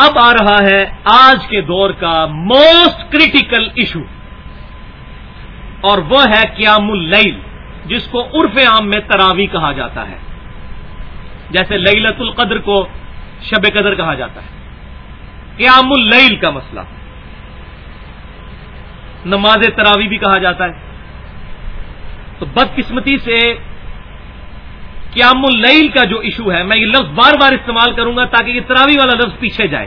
اب آ رہا ہے آج کے دور کا موسٹ کریٹیکل ایشو اور وہ ہے قیام اللیل جس کو عرف عام میں تراوی کہا جاتا ہے۔ جیسے لیلت القدر کو شب قدر کہا جاتا ہے۔ قیام اللیل کا مسئلہ۔ نماز تراوی بھی کہا جاتا ہے۔ تو بدقسمتی سے قیام اللیل کا جو ایشو ہے، میں یہ لفظ بار بار استعمال کروں گا تاکہ یہ تراوی والا لفظ پیچھے جائے۔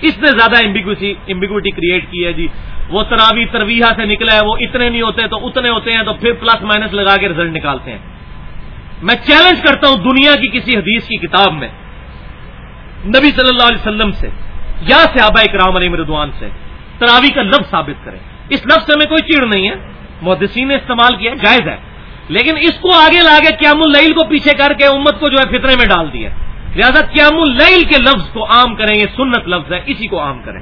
اس نے زیادہ امبیگوٹی کریٹ کی ہے جی۔ وہ تراوی ترویحا سے نکلا ہے، وہ اتنے نہیں ہوتے تو اتنے ہوتے ہیں تو پھر پلس مائنس لگا کے رزلٹ نکالتے ہیں۔ میں چیلنج کرتا ہوں دنیا کی کسی حدیث کی کتاب میں، نبی صلی اللہ علیہ وسلم سے، یا صحابہ اکرام علی مردوان سے تراوی کا لفظ ثابت کریں۔ اس لفظ سے ہمیں کوئی چیڑ نہیں ہے۔ محدثین نے استعمال کیا، جائز ہے۔ لیکن اس کو آگے لا کے قیام اللیل کو پیچھے کر کے امت کو جو ہے فطرے میں ڈال دیا لہٰذا قیام اللیل کے لفظ کو عام کریں، یہ سنت لفظ ہے، اسی کو عام کریں۔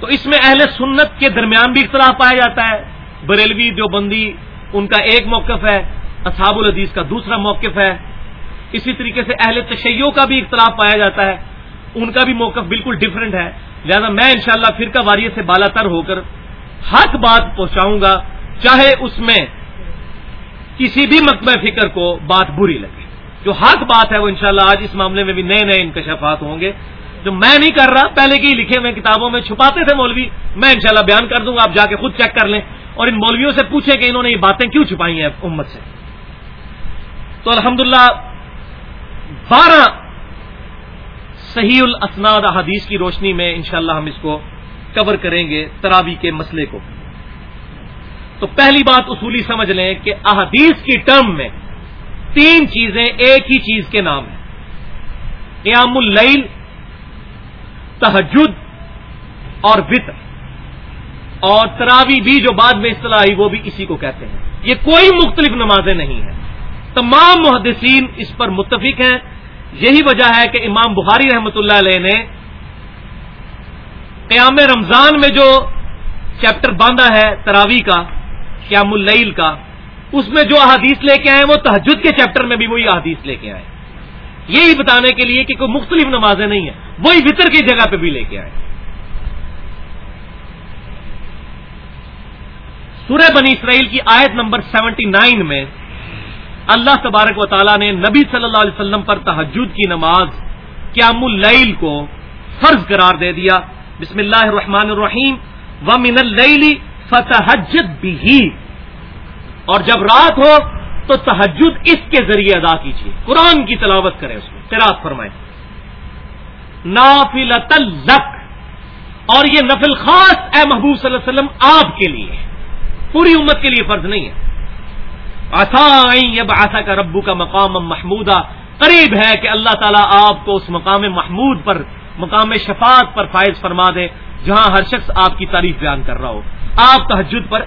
تو اس میں اہل سنت کے درمیان بھی اختلاف پایا جاتا ہے۔ بریلوی جو بندی ان کا ایک موقف ہے، اصحاب الحدیث کا دوسرا موقف ہے۔ اسی طریقے سے اہل تشیعوں کا بھی اختلاف پایا جاتا ہے۔ ان کا بھی موقف بالکل ڈفرینٹ ہے۔ لہذا میں انشاءاللہ شاء فرقہ واریت سے بالا تر ہو کر حق بات پہنچاؤں گا، چاہے اس میں کسی بھی مکمہ فکر کو بات بری لگے۔ جو حق بات ہے وہ انشاءاللہ آج اس معاملے میں بھی نئے نئے انکشافات ہوں گے۔ جو میں نہیں کر رہا، پہلے کی لکھے ہوئے کتابوں میں چھپاتے تھے مولوی، میں انشاءاللہ بیان کر دوں گا، آپ جا کے خود چیک کر لیں۔ اور ان مولویوں سے پوچھیں کہ انہوں نے یہ باتیں کیوں چھپائی ہیں امت سے۔ تو الحمدللہ، بارہ صحیح الاسناد حدیث کی روشنی میں انشاءاللہ ہم اس کو کور کریں گے تراوی کے مسئلے کو۔ تو پہلی بات اصولی سمجھ لیں کہ احادیث کی ٹرم میں تین چیزیں ایک ہی چیز کے نام ہیں۔ قیام اللیل تحجد اور وطر۔ اور تراوی بھی جو بعد میں اصطلاح آئی وہ بھی اسی کو کہتے ہیں۔ یہ کوئی مختلف نمازیں نہیں ہیں۔ تمام محدثین اس پر متفق ہیں۔ یہی وجہ ہے کہ امام بخاری رحمۃ اللہ علیہ نے قیام رمضان میں جو چیپٹر باندھا ہے تراوی کا قیام اللیل کا، اس میں جو احادیث لے کے آئے، وہ تحجد کے چیپٹر میں بھی وہی احادیث لے کے آئے۔ یہی بتانے کے لیے کہ کوئی مختلف نمازیں نہیں ہیں، وہی وطر کی جگہ پہ بھی لے کے آئے۔ سورہ بنی اسرائیل کی آیت نمبر سیونٹی نائن میں اللہ تبارک و تعالیٰ نے نبی صلی اللہ علیہ وسلم پر تحجد کی نماز قیام اللیل کو فرض قرار دے دیا۔ بسم اللہ الرحمن الرحیم۔ و من اللیل فتحجد بھی اور جب رات ہو تو تحجد اس کے ذریعے ادا کیجیے قرآن کی تلاوت کریں اس میں تیراک فرمائیں۔ نافل لک۔ اور یہ نفل خاص اے محبوب صلی اللہ علیہ وسلم آپ کے لیے پوری امت کے لیے فرض نہیں ہے۔ اب آسا کا ربو کا مقام محمودہ قریب ہے کہ اللہ تعالیٰ آپ کو اس مقام محمود پر، مقام شفاعت پر فائز فرما دے۔ جہاں ہر شخص آپ کی تعریف بیان کر رہا ہو، آپ تحجد پر،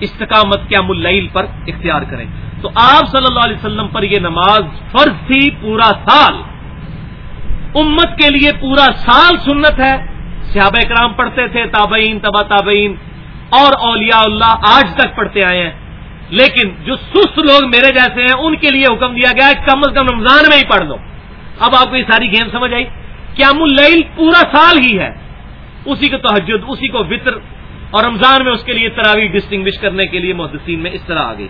استقامت کیا مل پر اختیار کریں۔ تو آپ صلی اللہ علیہ وسلم پر یہ نماز فرض تھی پورا سال۔ امت کے لیے پورا سال سنت ہے۔ صحابہ اکرام پڑھتے تھے، تابعین، تبا تابعین، اور اولیاء اللہ آج تک پڑھتے آئے ہیں۔ لیکن جو سست لوگ میرے جیسے ہیں، ان کے لیے حکم دیا گیا ہے، کم از کم رمضان میں ہی پڑھ لو۔ اب آپ کو یہ ساری گیم سمجھ آئی؟ قیام اللیل پورا سال ہی ہے۔ اسی کو تحجد اسی کو وطر اور رمضان میں اس کے لیے تراوی ڈسٹنگوش کرنے کے لیے محدثین میں اس طرح آ گئی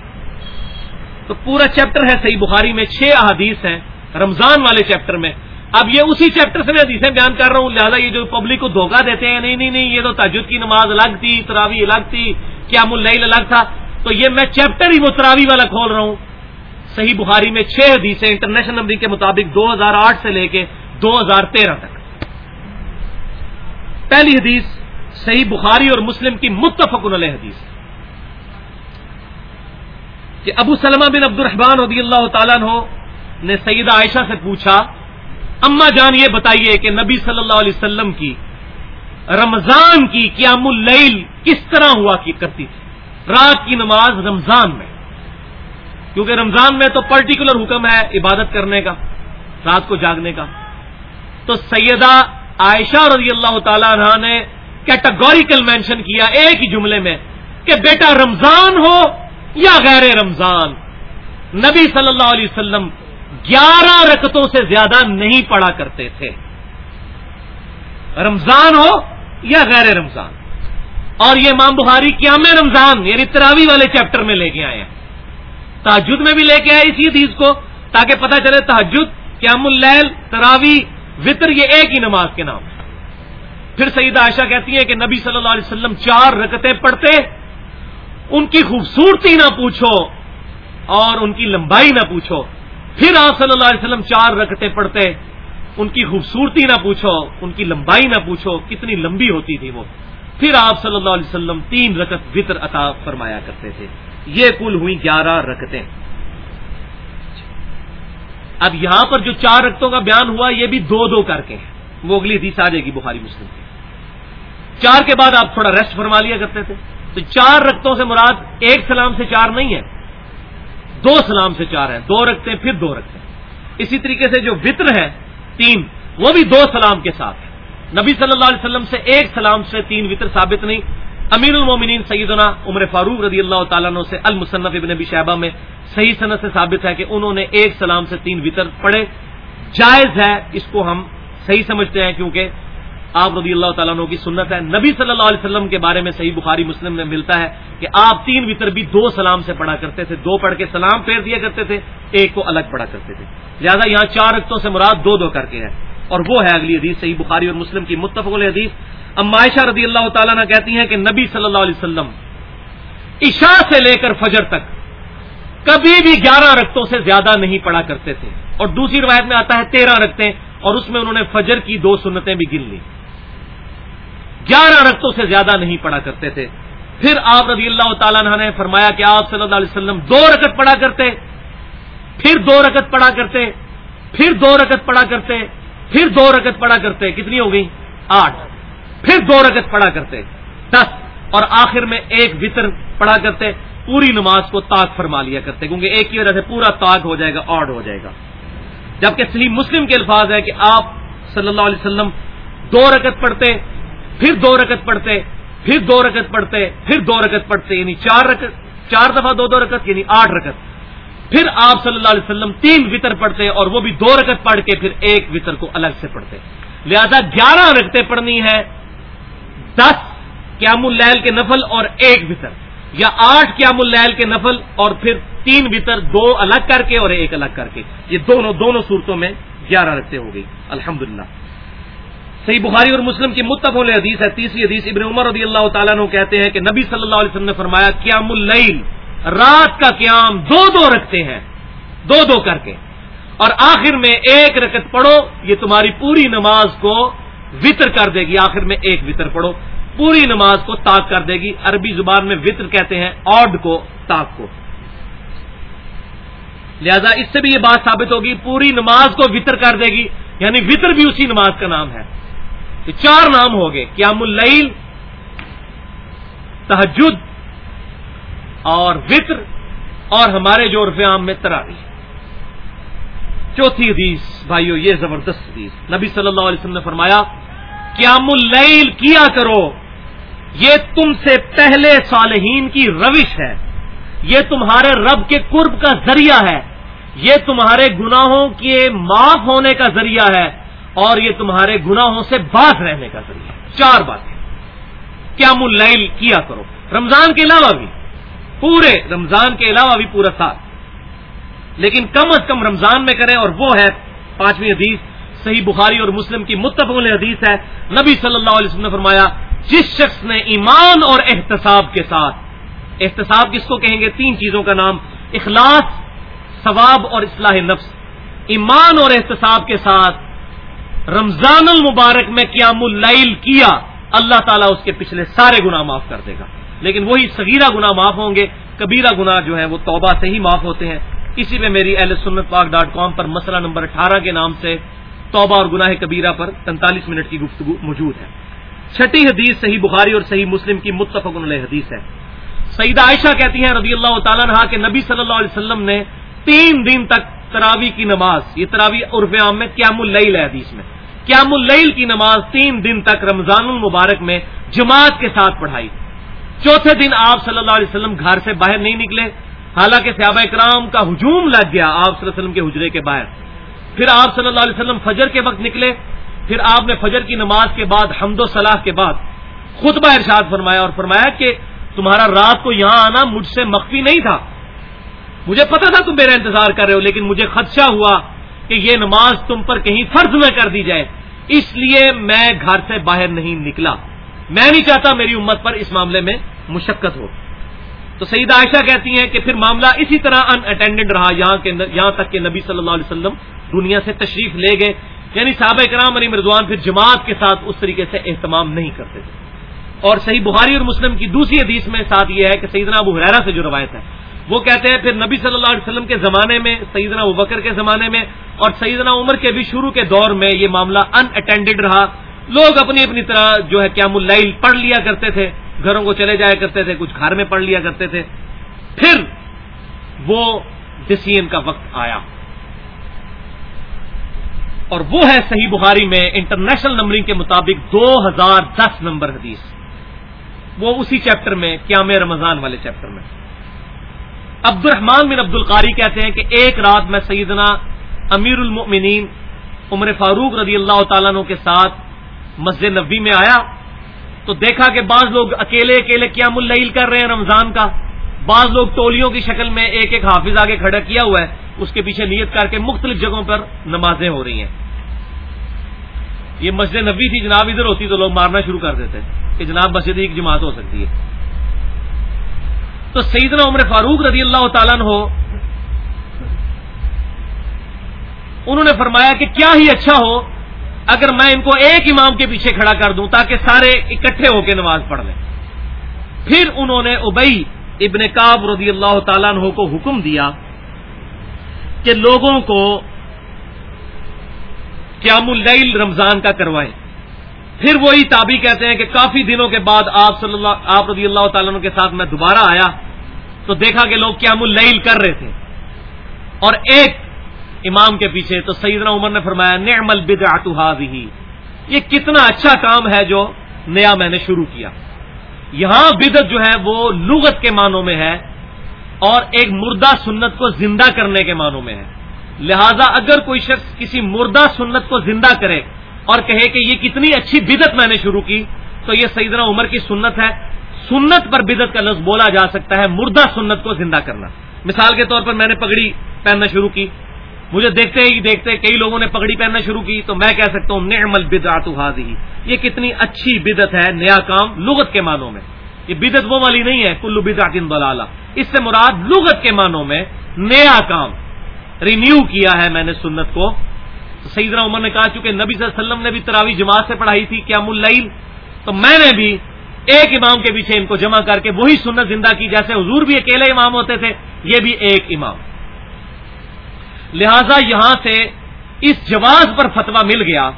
تو پورا چیپٹر ہے صحیح بخاری میں، چھ احادیث ہیں رمضان والے چیپٹر میں۔ اب یہ اسی چیپٹر سے میں حدیثیں بیان کر رہا ہوں، لہٰذا یہ جو پبلک کو دھوکہ دیتے ہیں، نہیں نہیں نہیں، یہ تو تاجد کی نماز الگ تھی تراوی الگ تھی، قیام اللیل الگ تھا۔ تو یہ میں چیپٹر ہی وہ تراوی والا کھول رہا ہوں۔ صحیح بخاری میں چھ حدیثیں انٹرنیشنل نمبر کے مطابق دو ہزار آٹھ سے لے کے دو ہزار تیرہ تک۔ پہلی حدیث صحیح بخاری اور مسلم کی متفق علیہ حدیث کہ ابو سلمہ بن عبد الرحمان رضی اللہ تعالیٰ نے سیدہ عائشہ سے پوچھا، اما جان یہ بتائیے کہ نبی صلی اللہ علیہ وسلم کی رمضان کی قیام اللیل کس طرح ہوا کی کرتی تھی؟ رات کی نماز رمضان میں۔ کیونکہ رمضان میں تو پرٹیکولر حکم ہے عبادت کرنے کا، رات کو جاگنے کا۔ تو سیدہ عائشہ رضی اللہ تعالی عنہ نے کیٹاگوریکل مینشن کیا ایک ہی جملے میں کہ بیٹا رمضان ہو یا غیر رمضان؟ نبی صلی اللہ علیہ وسلم گیارہ رکتوں سے زیادہ نہیں پڑا کرتے تھے۔ رمضان ہو یا غیر رمضان؟ اور یہ امام بخاری قیام رمضان یعنی تراوی والے چیپٹر میں لے کے آئے ہیں۔ تحجد میں بھی لے کے آئے اسی حدیث کو تاکہ پتہ چلے تحجد قیام اللیل تراوی وطر یہ ایک ہی نماز کے نام ہے۔ پھر سعید عائشہ کہتی ہے کہ نبی صلی اللہ علیہ وسلم چار رکتیں پڑھتے، ان کی خوبصورتی نہ پوچھو اور ان کی لمبائی نہ پوچھو۔ پھر آپ صلی اللہ علیہ وسلم چار رکتیں پڑھتے، ان کی خوبصورتی نہ پوچھو، ان کی لمبائی نہ پوچھو، کتنی لمبی ہوتی تھی وہ۔ پھر آپ صلی اللہ علیہ وسلم تین رکت وطر عطا فرمایا کرتے تھے۔ یہ کل ہوئی گیارہ رکتیں۔ اب یہاں پر جو چار رکتوں کا بیان ہوا یہ بھی دو دو کر کے ہیں۔ وہ اگلی حدیث آ جائے گی بخاری مسلم کی۔ چار کے بعد آپ تھوڑا ریسٹ فرما لیا کرتے تھے۔ تو چار رکتوں سے مراد ایک سلام سے چار نہیں ہے۔ دو سلام سے چار ہیں۔ دو رکھتے پھر دو رکھتے اسی طریقے سے جو وطر ہے، تین، وہ بھی دو سلام کے ساتھ ہے نبی صلی اللہ علیہ وسلم سے ایک سلام سے تین وطر ثابت نہیں۔ امیر المومنین سیدنا عمر فاروق رضی اللہ تعالیٰ عنہ سے المصنف ابن نبی شہبہ میں صحیح صنعت سے ثابت ہے کہ انہوں نے ایک سلام سے تین وطر پڑھے۔ جائز ہے اس کو ہم صحیح سمجھتے ہیں کیونکہ آپ رضی اللہ تعالیٰ عنہ کی سنت ہے۔ نبی صلی اللہ علیہ وسلم کے بارے میں صحیح بخاری مسلم میں ملتا ہے کہ آپ تین وطر بھی دو سلام سے پڑھا کرتے تھے۔ دو پڑھ کے سلام پھیر دیا کرتے تھے، ایک کو الگ پڑھا کرتے تھے۔ لہٰذا یہاں چار رقطوں سے مراد دو دو کر کے ہے۔ اور وہ ہے اگلی حدیث صحیح بخاری اور مسلم کی متفق حدیث عائشہ رضی اللہ تعالیٰ نے کہتی ہیں کہ نبی صلی اللہ علیہ وسلم عشاء سے لے کر فجر تک کبھی بھی گیارہ رقطوں سے زیادہ نہیں پڑھا کرتے تھے۔ اور دوسری روایت میں آتا ہے تیرہ رکھتے اور اس میں انہوں نے فجر کی دو سنتیں بھی گن لی۔ گیارہ رقطوں سے زیادہ نہیں پڑھا کرتے تھے۔ پھر آپ رضی اللہ تعالیٰ نے فرمایا کہ آپ صلی اللہ علیہ وسلم دو رکت پڑھا کرتے، پھر دو رکت پڑھا کرتے، پھر دو رکت پڑھا کرتے، پھر دو رکت پڑھا کرتے، کتنی ہو گئی؟ آٹھ۔ پھر دو رکت پڑھا کرتے، دس، اور آخر میں ایک وطر پڑھا کرتے، پوری نماز کو تاک فرما لیا کرتے، کیونکہ ایک ہی وجہ سے پورا تاک ہو جائے گا آڈ ہو جائے گا۔ جبکہ صحیح مسلم کے الفاظ ہے کہ آپ صلی اللہ علیہ وسلم دو رکت پڑھتے، پھر دو رکت پڑھتے، پھر دو رکت پڑھتے، پھر دو رکت پڑھتے یعنی چار رکت چار دفعہ دو دو رکت یعنی آٹھ رکت پھر آپ صلی اللہ علیہ وسلم تین وطر پڑھتے اور وہ بھی دو رکت پڑھ کے پھر ایک وطر کو الگ سے پڑھتے۔ لہذا گیارہ رکھتے پڑھنی ہے دس قیام اللیل کے نفل اور ایک وطر، یا آٹھ قیام اللیل کے نفل اور پھر تین وطر، دو الگ کر کے اور ایک الگ کر کے۔ یہ دونوں دونوں صورتوں میں گیارہ رکھتے ہو گئی۔ الحمدللہ۔ صحیح بخاری اور مسلم کی متفق حدیث ہے۔ تیسری حدیث ابن عمر رضی اللہ تعالیٰ نے کہتے ہیں کہ نبی صلی اللہ علیہ وسلم نے فرمایا، قیام اللیل، رات کا قیام دو دو رکھتے ہیں۔ دو دو کر کے۔ اور آخر میں ایک رکت پڑھو، یہ تمہاری پوری نماز کو وطر کر دے گی، آخر میں ایک وطر پڑھو۔ پوری نماز کو تاک کر دے گی۔ عربی زبان میں وطر کہتے ہیں، آڈ کو تاک کو۔ لہذا اس سے بھی یہ بات ثابت ہوگی، پوری نماز کو وطر کر دے گی یعنی وطر بھی اسی نماز کا نام ہے۔ تو چار نام ہو گئے، قیام اللیل تحجد اور وطر اور ہمارے جو عرف عام میں تراوی چوتھی حدیث، بھائیو، یہ زبردست حدیث۔ نبی صلی اللہ علیہ وسلم نے فرمایا قیام اللیل کیا کرو؟ یہ تم سے پہلے صالحین کی روش ہے۔ یہ تمہارے رب کے قرب کا ذریعہ ہے۔ یہ تمہارے گناہوں کے معاف ہونے کا ذریعہ ہے اور یہ تمہارے گناہوں سے باز رہنے کا ذریعہ چار باتیں۔ قیام اللیل کیا کرو۔ رمضان کے علاوہ بھی۔ پورے رمضان کے علاوہ بھی پورا سال۔ لیکن کم از کم رمضان میں کریں اور وہ ہے پانچویں حدیث۔ صحیح بخاری اور مسلم کی متفق حدیث ہے۔ نبی صلی اللہ علیہ وسلم نے فرمایا، جس شخص نے ایمان اور احتساب کے ساتھ، احتساب کس کو کہیں گے؟ تین چیزوں کا نام، اخلاص، ثواب اور اصلاح نفس۔ ایمان اور احتساب کے ساتھ رمضان المبارک میں قیام اللیل کیا، اللہ تعالیٰ اس کے پچھلے سارے گناہ معاف کر دے گا۔ لیکن وہی صغیرہ گناہ معاف ہوں گے، کبیرہ گناہ جو ہے وہ توبہ سے ہی معاف ہوتے ہیں۔ اسی میں میری اہل سنت پاک ڈاٹ کام پر مسئلہ نمبر اٹھارہ کے نام سے توبہ اور گناہ کبیرہ پر پینتالیس منٹ کی گفتگو موجود ہے۔ چھٹی حدیث صحیح بخاری اور صحیح مسلم کی متفق علیہ حدیث ہے۔ سعید عائشہ کہتی ہیں رضی اللہ تعالیٰ نے کہ نبی صلی اللہ علیہ وسلم نے تین دن تک تراوی کی نماز، یہ تراوی عرف عام میں قیام اللیل ہے حدیث میں۔ قیام اللیل کی نماز تین دن تک رمضان المبارک میں جماعت کے ساتھ پڑھائی۔ چوتھے دن آپ صلی اللہ علیہ وسلم گھر سے باہر نہیں نکلے، حالانکہ صحابہ اکرام کا ہجوم لگ گیا آپ صلی اللہ علیہ وسلم کے حجرے کے باہر۔ پھر آپ صلی اللہ علیہ وسلم فجر کے وقت نکلے، پھر آپ نے فجر کی نماز کے بعد، حمد و صلاح کے بعد خطبہ ارشاد فرمایا اور فرمایا کہ تمہارا رات کو یہاں آنا مجھ سے مخفی نہیں تھا۔ مجھے پتا تھا تم میرا انتظار کر رہے ہو، لیکن مجھے خدشہ ہوا کہ یہ نماز تم پر کہیں فرض نہ کر دی جائے۔ اس لیے میں گھر سے باہر نہیں نکلا۔ میں نہیں چاہتا میری امت پر اس معاملے میں مشقت ہو۔ تو سعید عائشہ کہتی ہیں کہ پھر معاملہ اسی طرح ان اٹینڈنٹ رہا، یہاں کے یہاں تک کہ نبی صلی اللہ علیہ وسلم دنیا سے تشریف لے گئے۔ یعنی صحابہ کرام علی مردوان پھر جماعت کے ساتھ اس طریقے سے اہتمام نہیں کرتے تھے۔ اور صحیح بخاری اور مسلم کی دوسری حدیث میں ساتھ یہ ہے کہ سیدنا ابو حرارا سے جو روایت ہے، وہ کہتے ہیں پھر نبی صلی اللہ علیہ وسلم کے زمانے میں، سیدنا ابو بکر کے زمانے میں اور سیدنا عمر کے بھی شروع کے دور میں یہ معاملہ ان اٹینڈیڈ رہا۔ لوگ اپنی اپنی طرح جو ہے قیام اللیل پڑھ لیا کرتے تھے، گھروں کو چلے جایا کرتے تھے، کچھ گھر میں پڑھ لیا کرتے تھے۔ پھر وہ ڈسیزن کا وقت آیا۔ اور وہ ہے صحیح بخاری میں انٹرنیشنل نمبرنگ کے مطابق دو ہزار دس نمبر حدیث۔ وہ اسی چیپٹر میں، قیام رمضان والے چیپٹر میں۔ عبد الرحمان بن عبد القاری کہتے ہیں کہ ایک رات میں سیدنا امیر المؤمنین عمر فاروق رضی اللہ تعالیٰ کے ساتھ مسجد نبی میں آیا تو دیکھا کہ بعض لوگ اکیلے اکیلے قیام اللیل کر رہے ہیں رمضان کا۔ بعض لوگ ٹولیوں کی شکل میں ایک ایک حافظ آگے کھڑا کیا ہوا ہے۔ اس کے پیچھے نیت کر کے مختلف جگہوں پر نمازیں ہو رہی ہیں۔ یہ مسجد نبی تھی، جناب ادھر ہوتی تو لوگ مارنا شروع کر دیتے کہ جناب مسجد ایک جماعت ہو سکتی ہے۔ تو سیدنا عمر فاروق رضی اللہ تعالیٰ ہو انہوں نے فرمایا کہ کیا ہی اچھا ہو اگر میں ان کو ایک امام کے پیچھے کھڑا کر دوں تاکہ سارے اکٹھے ہو کے نماز پڑھ لیں۔ پھر انہوں نے ابئی ابن کاب رضی اللہ تعالیٰ عنہ کو حکم دیا کہ لوگوں کو قیام اللیل رمضان کا کروائیں۔ پھر وہی تابی کہتے ہیں کہ کافی دنوں کے بعد آپ صلی اللہ، آپ رضی اللہ تعالیٰ کے ساتھ میں دوبارہ آیا تو دیکھا کہ لوگ قیام اللیل کر رہے تھے۔ اور ایک امام کے پیچھے تو سیدنا عمر نے فرمایا، نعم البدعت هذه. یہ کتنا اچھا کام ہے جو نیا میں نے شروع کیا۔ یہاں بدت جو ہے وہ لغت کے معنوں میں ہے اور ایک مردہ سنت کو زندہ کرنے کے معنوں میں ہے۔ لہذا اگر کوئی شخص کسی مردہ سنت کو زندہ کرے اور کہے کہ یہ کتنی اچھی بدت میں نے شروع کی، تو یہ سیدنا عمر کی سنت ہے۔ سنت پر بدت کا لفظ بولا جا سکتا ہے، مردہ سنت کو زندہ کرنا۔ مثال کے طور پر میں نے پگڑی پہننا شروع کی۔ مجھے دیکھتے ہی دیکھتے کئی لوگوں نے پگڑی پہننا شروع کی تو میں کہہ سکتا ہوں نعم البدعت حاضی یہ کتنی اچھی بدت ہے نیا کام لغت کے معنوں میں۔ یہ بدت وہ والی نہیں ہے کلو بدعت ضلالہ اس سے مراد لغت کے معنوں میں نیا کام۔ رینیو کیا ہے میں نے سنت کو۔ سیدنا عمر نے کہا چونکہ نبی صلی اللہ علیہ وسلم نے بھی تراوی جماعت سے پڑھائی تھی قیام اللیل، تو میں نے بھی ایک امام کے پیچھے ان کو جمع کر کے وہی سنت زندہ کی جیسے حضور بھی اکیلے امام ہوتے تھے، یہ بھی ایک امام۔ لہذا یہاں سے اس جواز پر فتوا مل گیا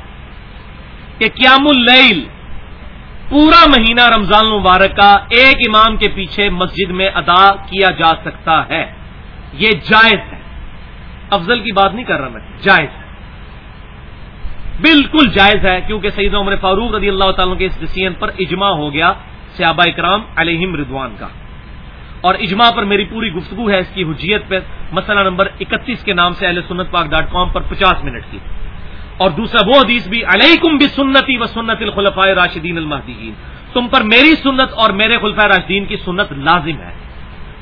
کہ قیام اللیل پورا مہینہ رمضان المبارک کا ایک امام کے پیچھے مسجد میں ادا کیا جا سکتا ہے۔ یہ جائز ہے۔ افضل کی بات نہیں کر رہا میں، جائز ہے۔ بالکل جائز ہے، کیونکہ سعید عمر فاروق رضی اللہ تعالیٰ کے اس ڈسیزن پر اجماع ہو گیا سیابہ اکرام علیہم ردوان کا۔ اور اجماع پر میری پوری گفتگو ہے اس کی حجیت پہ، مسئلہ نمبر اکتیس کے نام سے اہل سنت پاک ڈاٹ کام پر پچاس منٹ کی۔ اور دوسرا وہ حدیث بھی، علیکم بھی سنتی و سنت الخلفاء راشدین المحدین تم پر میری سنت اور میرے خلفۂ راشدین کی سنت لازم ہے۔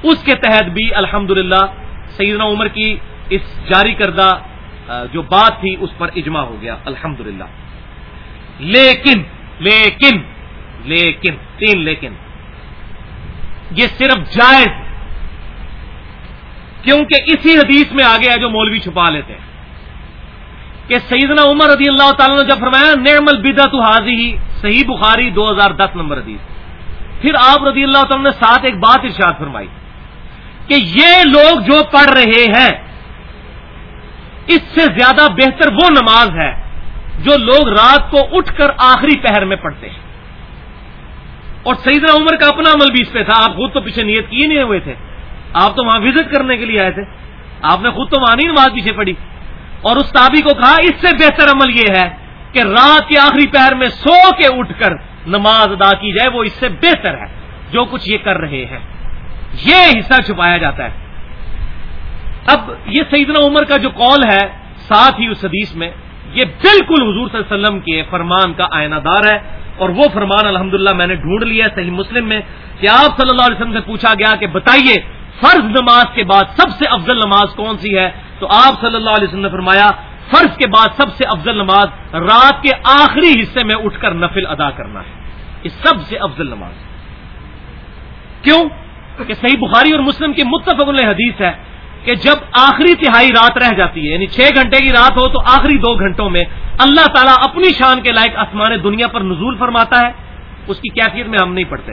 اس کے تحت بھی الحمد للہ سیدنا عمر کی اس جاری کردہ جو بات تھی، اس پر اجماع ہو گیا۔ الحمد لیکن لیکن لیکن، تین لیکن۔ یہ صرف جائز کیونکہ اسی حدیث میں آگے ہے جو مولوی چھپا لیتے ہیں۔ کہ سیدنا عمر رضی اللہ تعالیٰ نے جب فرمایا، نعم البدا تو حاضی ہی صحیح بخاری دو ہزار دس نمبر حدیث۔ پھر آپ رضی اللہ تعالیٰ نے ساتھ ایک بات ارشاد فرمائی۔ کہ یہ لوگ جو پڑھ رہے ہیں، اس سے زیادہ بہتر وہ نماز ہے جو لوگ رات کو اٹھ کر آخری پہر میں پڑھتے ہیں۔ اور سیدنا عمر کا اپنا عمل بھی اس پہ تھا، آپ خود تو پیچھے نیت کیے نہیں ہوئے تھے۔ آپ تو وہاں وزٹ کرنے کے لیے آئے تھے۔ آپ نے خود تو وہاں نہیں نماز پیچھے پڑی اور اس تابی کو کہا، اس سے بہتر عمل یہ ہے کہ رات کے آخری پہر میں سو کے اٹھ کر نماز ادا کی جائے، وہ اس سے بہتر ہے۔ جو کچھ یہ کر رہے ہیں۔ یہ حصہ چھپایا جاتا ہے۔ اب یہ سیدنا عمر کا جو قول ہے، ساتھ ہی اس حدیث میں، یہ بالکل حضور صلی اللہ علیہ وسلم کے فرمان کا آئینہ دار ہے۔ اور وہ فرمان الحمدللہ میں نے ڈھونڈ لیا صحیح مسلم میں کہ آپ صلی اللہ علیہ وسلم سے پوچھا گیا کہ بتائیے فرض نماز کے بعد سب سے افضل نماز کون سی ہے؟ تو آپ صلی اللہ علیہ وسلم نے فرمایا، فرض کے بعد سب سے افضل نماز رات کے آخری حصے میں اٹھ کر نفل ادا کرنا ہے۔ یہ سب سے افضل نماز۔ کیوں؟ کہ صحیح بخاری اور مسلم کی متفق حدیث ہے کہ جب آخری تہائی رات رہ جاتی ہے یعنی چھ گھنٹے کی رات ہو تو آخری دو گھنٹوں میں اللہ تعالیٰ اپنی شان کے لائق آسمان دنیا پر نزول فرماتا ہے، اس کی کیفیت میں ہم نہیں پڑھتے۔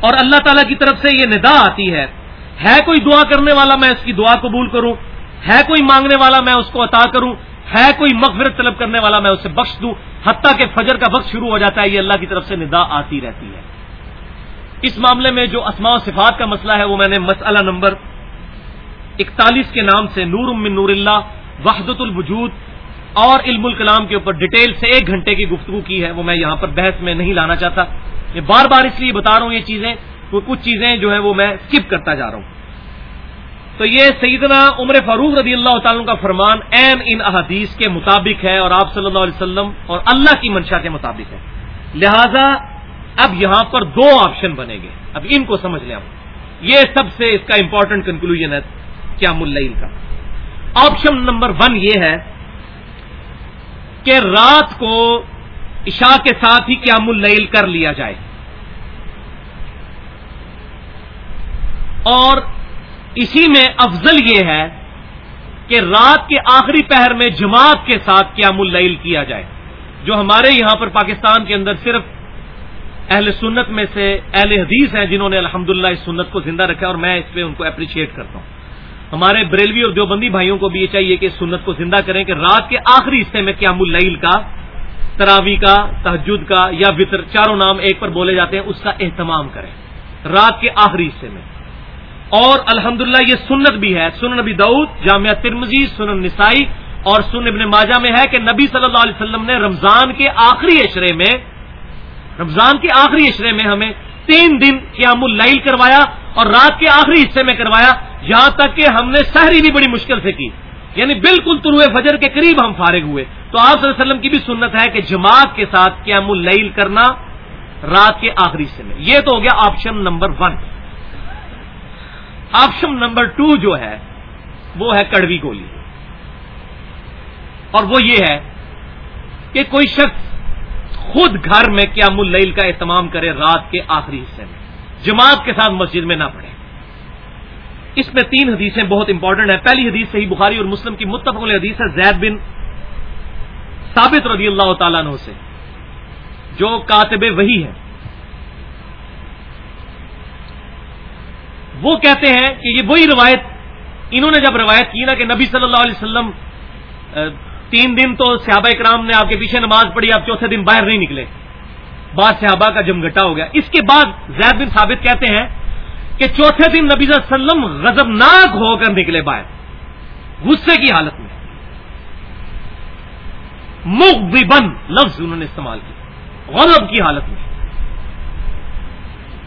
اور اللہ تعالیٰ کی طرف سے یہ ندا آتی ہے ہے کوئی دعا کرنے والا میں اس کی دعا قبول کروں؟ ہے کوئی مانگنے والا میں اس کو عطا کروں؟ ہے کوئی مغفرت طلب کرنے والا میں اسے بخش دوں؟ حتیٰ کہ فجر کا وقت شروع ہو جاتا ہے، یہ اللہ کی طرف سے ندا آتی رہتی ہے۔ اس معاملے میں جو اسماء و صفات کا مسئلہ ہے، وہ میں نے مسئلہ نمبر اکتالیس کے نام سے نور من نور اللہ، وحدت الوجود، اور علم الکلام کے اوپر ڈیٹیل سے ایک گھنٹے کی گفتگو کی ہے، وہ میں یہاں پر بحث میں نہیں لانا چاہتا۔ میں بار بار اس لیے بتا رہا ہوں یہ چیزیں کچھ چیزیں جو ہے وہ میں اسکپ کرتا جا رہا ہوں۔ تو یہ سیدنا عمر فاروق رضی اللہ تعالیٰ کا فرمان این ان احادیث کے مطابق ہے، اور آپ صلی اللہ علیہ وسلم اور اللہ کی منشا کے مطابق ہے۔ لہذا اب یہاں پر دو آپشن بنے گے۔ اب ان کو سمجھ لیں یہ سب سے اس کا امپورٹنٹ کنکلوژن ہے۔ کیا مل کا۔ آپشن نمبر ون یہ ہے کہ رات کو عشاء کے ساتھ ہی قیام اللیل کر لیا جائے۔ اور اسی میں افضل یہ ہے کہ رات کے آخری پہر میں جماعت کے ساتھ قیام اللیل کیا جائے۔ جو ہمارے یہاں پر پاکستان کے اندر صرف اہل سنت میں سے اہل حدیث ہیں جنہوں نے الحمدللہ اس سنت کو زندہ رکھا اور میں اس پہ ان کو اپریشیٹ کرتا ہوں۔ ہمارے بریلوی اور دیوبندی بھائیوں کو بھی یہ چاہیے کہ اس سنت کو زندہ کریں کہ رات کے آخری حصے میں قیام اللیل کا تراوی کا تحجد کا یا وطر، چاروں نام ایک پر بولے جاتے ہیں، اس کا اہتمام کریں۔ رات کے آخری حصے میں۔ اور الحمدللہ یہ سنت بھی ہے۔ سنن نبی دعود جامعہ ترمزی سنن نسائی اور سن ابن ماجہ میں ہے کہ نبی صلی اللہ علیہ وسلم نے رمضان کے آخری اشرے میں، رمضان کے آخری اشرے میں ہمیں تین دن قیام اللیل کروایا۔ اور رات کے آخری حصے میں کروایا، یہاں تک کہ ہم نے سحری بھی بڑی مشکل سے کی۔ یعنی بالکل تروے فجر کے قریب ہم فارغ ہوئے۔ تو آپ صلی اللہ علیہ وسلم کی بھی سنت ہے کہ جماعت کے ساتھ قیام اللیل کرنا رات کے آخری حصے میں۔ یہ تو ہو گیا option number one. Option number two جو ہے، وہ ہے کڑوی گولی۔ اور وہ یہ ہے کہ کوئی شخص خود گھر میں قیام اللیل کا اہتمام کرے رات کے آخری حصے میں۔ جماعت کے ساتھ مسجد میں نہ پڑھے اس میں تین حدیثیں بہت امپورٹنٹ ہیں۔ پہلی حدیث صحیح بخاری اور مسلم کی متفق حدیث ہے زید بن ثابت رضی اللہ تعالیٰ عنہ سے، جو کاتب وہی ہے۔ وہ کہتے ہیں کہ یہ وہی روایت، انہوں نے جب روایت کی نا کہ نبی صلی اللہ علیہ وسلم تین دن تو صحابہ اکرام نے آپ کے پیچھے نماز پڑھی، آپ چوتھے دن باہر نہیں نکلے۔ بعد صحابہ کا جمگٹا ہو گیا۔ اس کے بعد زید بن ثابت کہتے ہیں کہ چوتھے دن نبی صلی اللہ علیہ وسلم غضبناک ہو کر نکلے باہر۔ غصے کی حالت میں۔ مغضبن لفظ انہوں نے استعمال کیا۔ غضب کی حالت میں۔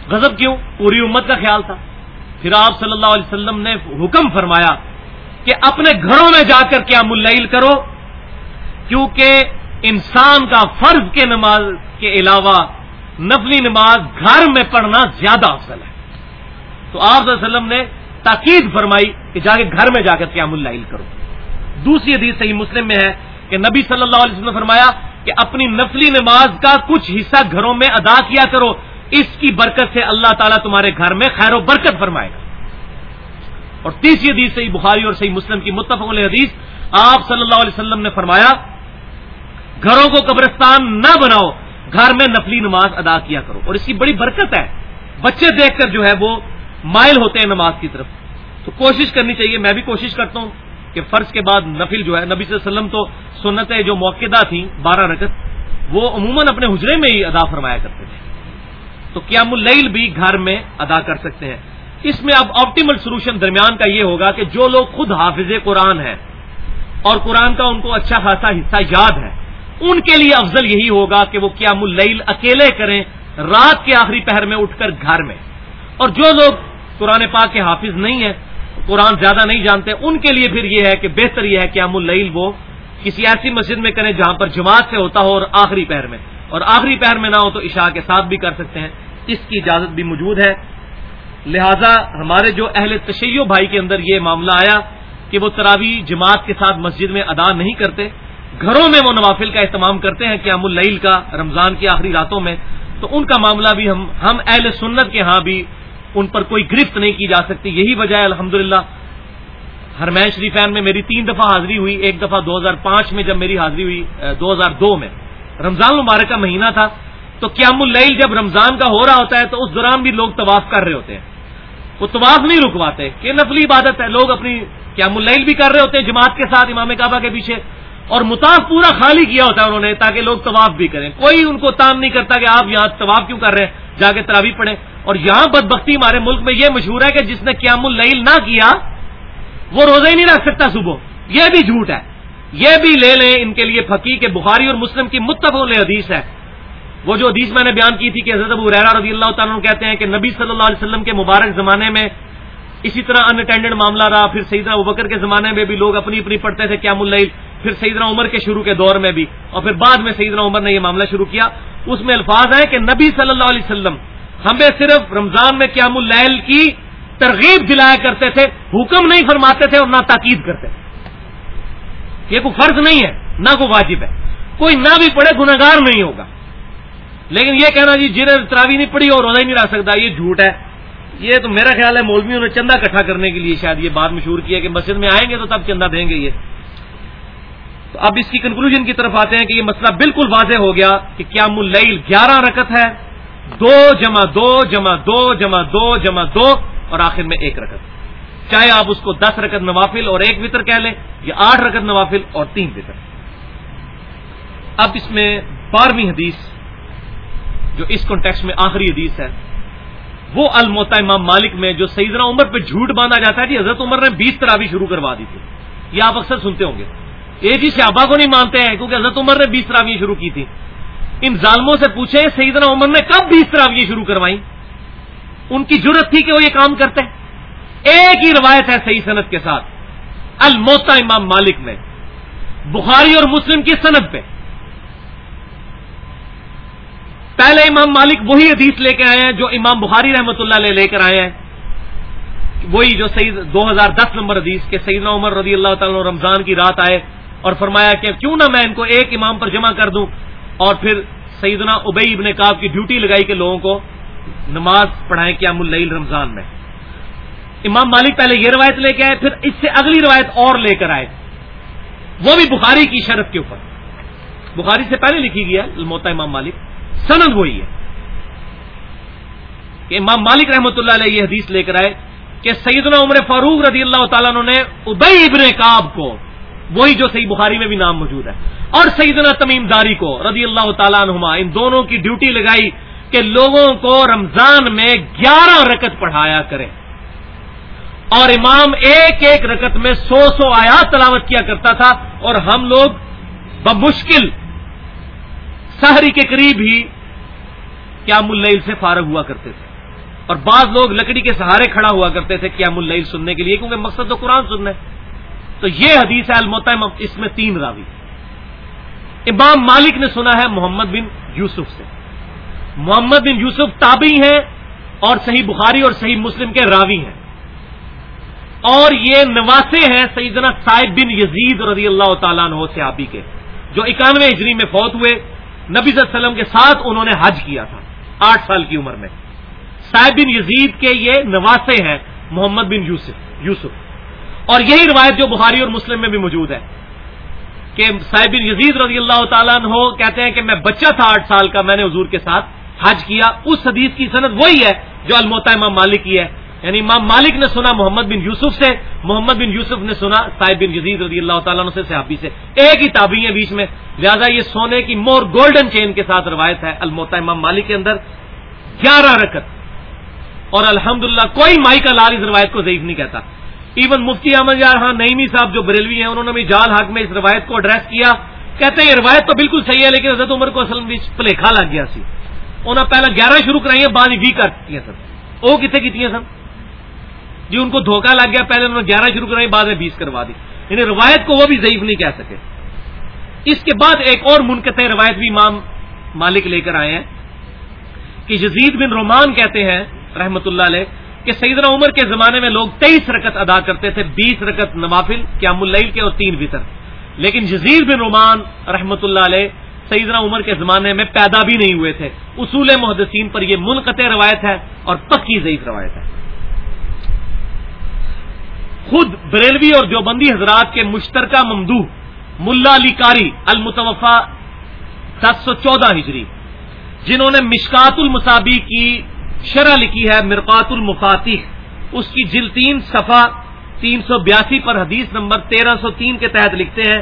غضب کیوں؟ پوری امت کا خیال تھا۔ پھر آپ صلی اللہ علیہ وسلم نے حکم فرمایا کہ اپنے گھروں میں جا کر کیا ملعل کرو، کیونکہ انسان کا فرض کے نماز کے علاوہ نفلی نماز گھر میں پڑھنا زیادہ افضل ہے۔ تو آپ وسلم نے تاکید فرمائی کہ جا کے گھر میں جا کر قیام العل کرو۔ دوسری حدیث صحیح مسلم میں ہے کہ نبی صلی اللہ علیہ وسلم نے فرمایا کہ اپنی نفلی نماز کا کچھ حصہ گھروں میں ادا کیا کرو، اس کی برکت سے اللہ تعالیٰ تمہارے گھر میں خیر و برکت فرمائے گا۔ اور تیسری حدیث صحیح بخاری اور صحیح مسلم کی متفق علیہ حدیث، آپ صلی اللہ علیہ وسلم نے فرمایا، گھروں کو قبرستان نہ بناؤ گھر میں نفلی نماز ادا کیا کرو۔ اور اس کی بڑی برکت ہے۔ بچے دیکھ کر جو ہے وہ مائل ہوتے ہیں نماز کی طرف۔ تو کوشش کرنی چاہیے۔ میں بھی کوشش کرتا ہوں کہ فرض کے بعد نفل جو ہے، نبی صلی اللہ علیہ وسلم تو سنتیں جو موقع تھیں بارہ رکت وہ عموماً اپنے حجرے میں ہی ادا فرمایا کرتے تھے۔ تو قیام اللیل بھی گھر میں ادا کر سکتے ہیں۔ اس میں اب آپٹیمل سولوشن درمیان کا یہ ہوگا کہ جو لوگ خود حافظ قرآن ہیں اور قرآن کا ان کو اچھا خاصا حصہ یاد ہے ان کے لیے افضل یہی ہوگا کہ وہ قیام اللیل اکیلے کریں، رات کے آخری پہر میں اٹھ کر گھر میں۔ اور جو لوگ قرآن پاک کے حافظ نہیں ہیں، قرآن زیادہ نہیں جانتے، ان کے لیے پھر یہ ہے کہ بہتر یہ ہے قیام اللیل وہ کسی ایسی مسجد میں کریں جہاں پر جماعت سے ہوتا ہو اور آخری پہر میں۔ اور آخری پہر میں نہ ہو تو عشاء کے ساتھ بھی کر سکتے ہیں۔ اس کی اجازت بھی موجود ہے۔ لہذا ہمارے جو اہل تشیع بھائی کے اندر یہ معاملہ آیا کہ وہ تراوی جماعت کے ساتھ مسجد میں ادا نہیں کرتے گھروں میں وہ نوافل کا اہتمام کرتے ہیں، قیام اللیل کا، رمضان کی آخری راتوں میں، تو ان کا معاملہ بھی ہم ہم اہل سنت کے ہاں بھی ان پر کوئی گرفت نہیں کی جا سکتی۔ یہی وجہ ہے الحمد للہ ہرمین شریفین میں میری تین دفعہ حاضری ہوئی۔ ایک دفعہ دو ہزار پانچ میں جب میری حاضری ہوئی دو ہزار دو میں۔ رمضان مبارک کا مہینہ تھا۔ تو قیام اللیل جب رمضان کا ہو رہا ہوتا ہے، تو اس دوران بھی لوگ طواف کر رہے ہوتے ہیں۔ وہ طواف نہیں رکواتے، کہ نفلی عبادت ہے۔ لوگ اپنی قیام اللیل بھی کر رہے ہوتے ہیں جماعت کے ساتھ، امام کعبہ کے پیچھے۔ اور متاف پورا خالی کیا ہوتا ہے انہوں نے تاکہ لوگ طواف بھی کریں۔ کوئی ان کو تام نہیں کرتا کہ آپ یہاں طواف کیوں کر رہے ہیں؟ جا کے تراوی پڑھیں۔ اور یہاں بدبختی ہمارے ملک میں یہ مشہور ہے کہ جس نے قیام اللیل نہ کیا، وہ روزہ ہی نہیں رکھ سکتا صبح۔ یہ بھی جھوٹ ہے۔ یہ بھی لے لیں ان کے لیے پھکی کے بخاری اور مسلم کی متفق حدیث ہے۔ وہ جو حدیث میں نے بیان کی تھی کہ حضرت ابو ریرا رضی اللہ تعالیٰ کہتے ہیں کہ نبی صلی اللہ علیہ وسلم کے مبارک زمانے میں اسی طرح انٹینڈنٹ معاملہ رہا۔ پھر سیدنا ابکر کے زمانے میں بھی لوگ اپنی اپنی پڑھتے تھے قیام اللیل۔ پھر سیدنا عمر کے شروع کے دور میں بھی اور پھر بعد میں سیدنا عمر نے یہ معاملہ شروع کیا۔ اس میں الفاظ ہیں کہ نبی صلی اللہ علیہ وسلم ہمیں صرف رمضان میں قیام اللیل کی ترغیب دلایا کرتے تھے، حکم نہیں فرماتے تھے اور نہ تاکید کرتے تھے۔ یہ کوئی فرض نہیں ہے، نہ کوئی واجب ہے۔ کوئی نہ بھی پڑھے گناگار نہیں ہوگا۔ لیکن یہ کہنا جی جنہیں تراوی نہیں پڑی اور روزہ ہی نہیں رہ سکتا، یہ جھوٹ ہے۔ یہ تو میرا خیال ہے مولویوں نے چندہ کٹھا کرنے کے لیے شاید یہ بات مشہور کی ہے کہ مسجد میں آئیں گے تو تب چندہ دیں گے یہ۔ تو اب اس کی کنکلوژن کی طرف آتے ہیں کہ یہ مسئلہ بالکل واضح ہو گیا کہ قیام اللیل گیارہ رکت ہے۔ دو جمع دو جمع دو جمع دو جمع دو اور آخر میں ایک رکت چاہے آپ اس کو دس رکت نوافل اور ایک وطر کہہ لیں یا آٹھ رکت نوافل اور تین وطر۔ اب اس میں بارہویں حدیث، جو اس کانٹیکس میں آخری حدیث ہے، وہ الموتا امام مالک میں جو سیدنا عمر پہ جھوٹ باندھا جاتا ہے۔ کہ حضرت عمر نے بیس ترابی شروع کروا دی تھی۔ یہ آپ اکثر سنتے ہوں گے۔ یہ جی صحابہ کو نہیں مانتے ہیں، کیونکہ حضرت عمر نے بیس تراویاں شروع کی تھی ان ظالموں سے پوچھے سیدنا عمر نے کب بیس تراویاں شروع کروائی؟ ان کی ضرورت تھی کہ وہ یہ کام کرتے ایک ہی روایت ہے صحیح صنعت کے ساتھ الموتا امام مالک میں، بخاری اور مسلم کی صنعت پہ پہلے امام مالک وہی حدیث لے کے آئے ہیں جو امام بخاری رحمت اللہ علیہ لے کر آئے ہیں۔ وہی جو سعید دو ہزار دس نمبر حدیث کے سیدنا عمر رضی اللہ تعالیٰ رمضان کی رات آئے۔ اور فرمایا کہ کیوں نہ میں ان کو ایک امام پر جمع کر دوں اور پھر سیدنا ابئی ابن کاب کی ڈیوٹی لگائی کہ لوگوں کو نماز پڑھائیں قیام اللیل رمضان میں۔ امام مالک پہلے یہ روایت لے کے آئے، پھر اس سے اگلی روایت اور لے کر آئے۔ وہ بھی بخاری کی شرط کے اوپر۔ بخاری سے پہلے لکھی گیا الموتا امام مالک۔ سند وہی ہے۔ کہ امام مالک رحمۃ اللہ علیہ یہ حدیث لے کر آئے کہ سیدنا عمر فاروق رضی اللہ تعالیٰ نے ابئی ابن کاب کو وہی جو صحیح بخاری میں بھی نام موجود ہے۔ اور سیدنا تمیم داری کو رضی اللہ تعالیٰ عنہما ان دونوں کی ڈیوٹی لگائی کہ لوگوں کو رمضان میں گیارہ رکت پڑھایا کریں۔ اور امام ایک ایک رکت میں سو سو آیات تلاوت کیا کرتا تھا اور ہم لوگ بمشکل سہری کے قریب ہی قیام اللیل سے فارغ ہوا کرتے تھے۔ اور بعض لوگ لکڑی کے سہارے کھڑا ہوا کرتے تھے قیام اللیل سننے کے لیے، کیونکہ مقصد تو قرآن سننا ہے۔ تو یہ حدیث ہے المتم اس میں تین راوی۔ امام مالک نے سنا ہے محمد بن یوسف سے۔ محمد بن یوسف تابعی ہیں اور صحیح بخاری اور صحیح مسلم کے راوی ہیں۔ اور یہ نواسے ہیں سیدنا صاحب بن یزید رضی اللہ تعالیٰ عنہ صحابی کے، جو اکانوے ہجری میں فوت ہوئے۔ نبی صلی اللہ علیہ وسلم کے ساتھ انہوں نے حج کیا تھا، آٹھ سال کی عمر میں۔ صاحب بن یزید کے یہ نواسے ہیں محمد بن یوسف یوسف۔ اور یہی روایت جو بخاری اور مسلم میں بھی موجود ہے کہ صاحب بن یزید رضی اللہ تعالیٰ عنہ کہتے ہیں کہ میں بچہ تھا آٹھ سال کا، میں نے حضور کے ساتھ حج کیا۔ اس حدیث کی صنعت وہی ہے جو الموتا امام مالک کی ہے۔ یعنی امام مالک نے سنا محمد بن یوسف سے، محمد بن یوسف نے سنا صاحب بن جزید رضی اللہ تعالیٰ عنہ سے، صحابی سے۔ ایک ہی تابعی ہے بیچ میں۔ لہٰذا یہ سونے کی مور گولڈن چین کے ساتھ روایت ہے الموتا امام مالک کے اندر۔ گیارہ رکت اور الحمد کوئی مائی کا لال اس روایت کو ضعیف نہیں کہتا۔ ایون مفتی احمد یار ہاں نئیمی صاحب جو بریلوی ہیں، انہوں نے بھی جال حق میں اس روایت کو ایڈریس کیا۔ کہتے ہیں یہ روایت تو بالکل صحیح ہے، لیکن حضرت عمر کو اصل میں پلیکھا لگ گیا سی۔ انہوں پہلے گیارہ شروع کرائی ہیں بعد بھی کر سر وہ کتنے کی سر جی ان کو دھوکہ لگ گیا، پہلے انہوں نے گیارہ شروع کرائی بعد میں بیس کروا دی۔ یعنی روایت کو وہ بھی ضعیف نہیں کہہ سکے۔ اس کے بعد ایک اور منقطع روایت بھی امام مالک لے کر آئے ہیں کہ یزید بن رومان کہتے ہیں، رحمت اللہ علیہ کہ سیدنا عمر کے زمانے میں لوگ تیئیس رکت ادا کرتے تھے، بیس رکت نوافل، قیام اللیل کے اور تین وطر۔ لیکن جزیر بن رومان رحمت اللہ علیہ سیدنا عمر کے زمانے میں پیدا بھی نہیں ہوئے تھے۔ اصول محدثین پر یہ منقطع روایت ہے اور پکی ضعیف روایت ہے۔ خود بریلوی اور دیوبندی حضرات کے مشترکہ ممدو ملا علی کاری المتوفا دس سو چودہ ہجری، جنہوں نے مشکات المسابی کی شرح لکھی ہے مرقات المفاتح اس کی جل تین صفحہ تین سو بیاسی پر حدیث نمبر تیرہ سو تین کے تحت لکھتے ہیں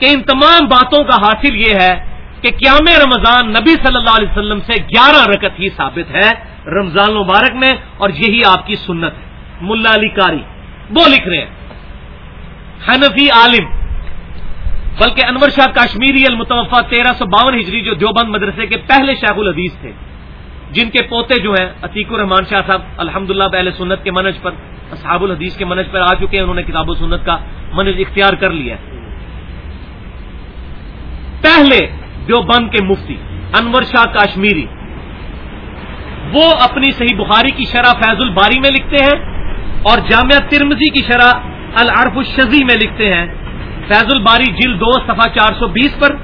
کہ ان تمام باتوں کا حاصل یہ ہے کہ قیام رمضان نبی صلی اللہ علیہ وسلم سے گیارہ رکت ہی ثابت ہے، رمضان مبارک میں، اور یہی آپ کی سنت ہے۔ ملا علی کاری وہ لکھ رہے ہیں۔ حنفی عالم، بلکہ انور شاہ کاشمیری المتوفہ تیرہ سو باون ہجری جو دیوبند مدرسے کے پہلے شیخ الحدیث تھے۔ جن کے پوتے جو ہیں، عتیق الرحمان شاہ صاحب الحمد للہ پہلے سنت کے منج پر، اصحاب الحدیث کے منج پر آ چکے ہیں، انہوں نے کتاب و سنت کا منج اختیار کر لیا پہلے دیوبند کے مفتی انور شاہ کاشمیری، وہ اپنی صحیح بخاری کی شرح فیض الباری میں لکھتے ہیں اور جامعہ ترمزی کی شرح العرف الشزی میں لکھتے ہیں۔ فیض الباری جلد دو، صفحہ چار سو بیس پر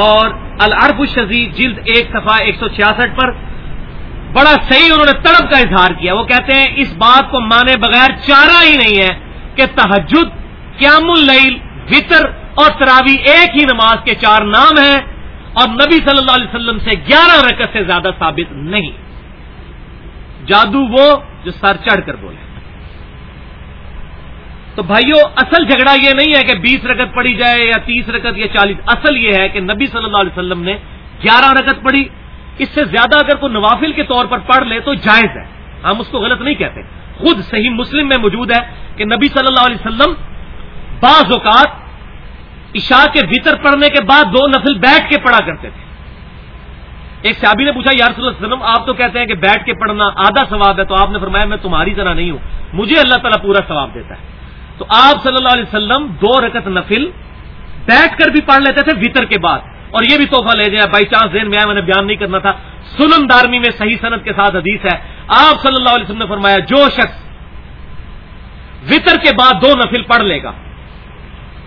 اور العرف الشزی جلد ایک، صفحہ ایک سو چھیاسٹھ پر۔ بڑا صحیح انہوں نے تڑپ کا اظہار کیا۔ وہ کہتے ہیں اس بات کو مانے بغیر چارہ ہی نہیں ہے کہ تحجد قیام اللیل، وطر اور تراوی ایک ہی نماز کے چار نام ہیں اور نبی صلی اللہ علیہ وسلم سے گیارہ رکت سے زیادہ ثابت نہیں۔ جادو وہ جو سر چڑھ کر بولے۔ تو بھائیوں اصل جھگڑا یہ نہیں ہے کہ بیس رکت پڑی جائے یا تیس رکت یا چالیس۔ اصل یہ ہے کہ نبی صلی اللہ علیہ وسلم نے گیارہ رکت پڑھی۔ اس سے زیادہ اگر کوئی نوافل کے طور پر پڑھ لے تو جائز ہے۔ ہم اس کو غلط نہیں کہتے۔ خود صحیح مسلم میں موجود ہے کہ نبی صلی اللہ علیہ وسلم بعض اوقات عشاء کے بھیتر پڑھنے کے بعد دو نفل بیٹھ کے پڑھا کرتے تھے۔ ایک صحابی نے پوچھا یار صلی اللہ علیہ وسلم، آپ تو کہتے ہیں کہ بیٹھ کے پڑھنا آدھا ثواب ہے تو آپ نے فرمایا، میں تمہاری طرح نہیں ہوں، مجھے اللہ تعالیٰ پورا ثواب دیتا ہے۔ تو آپ صلی اللہ علیہ وسلم دو رکت نفل بیٹھ کر بھی پڑھ لیتے تھے وطر کے بعد۔ اور یہ بھی تحفہ لے جائے بائی چانس دین میں میں نے بیان نہیں کرنا تھا۔ سنن دارمی میں صحیح صنعت کے ساتھ حدیث ہے۔ آپ صلی اللہ علیہ وسلم نے فرمایا، جو شخص وطر کے بعد دو نفل پڑھ لے گا،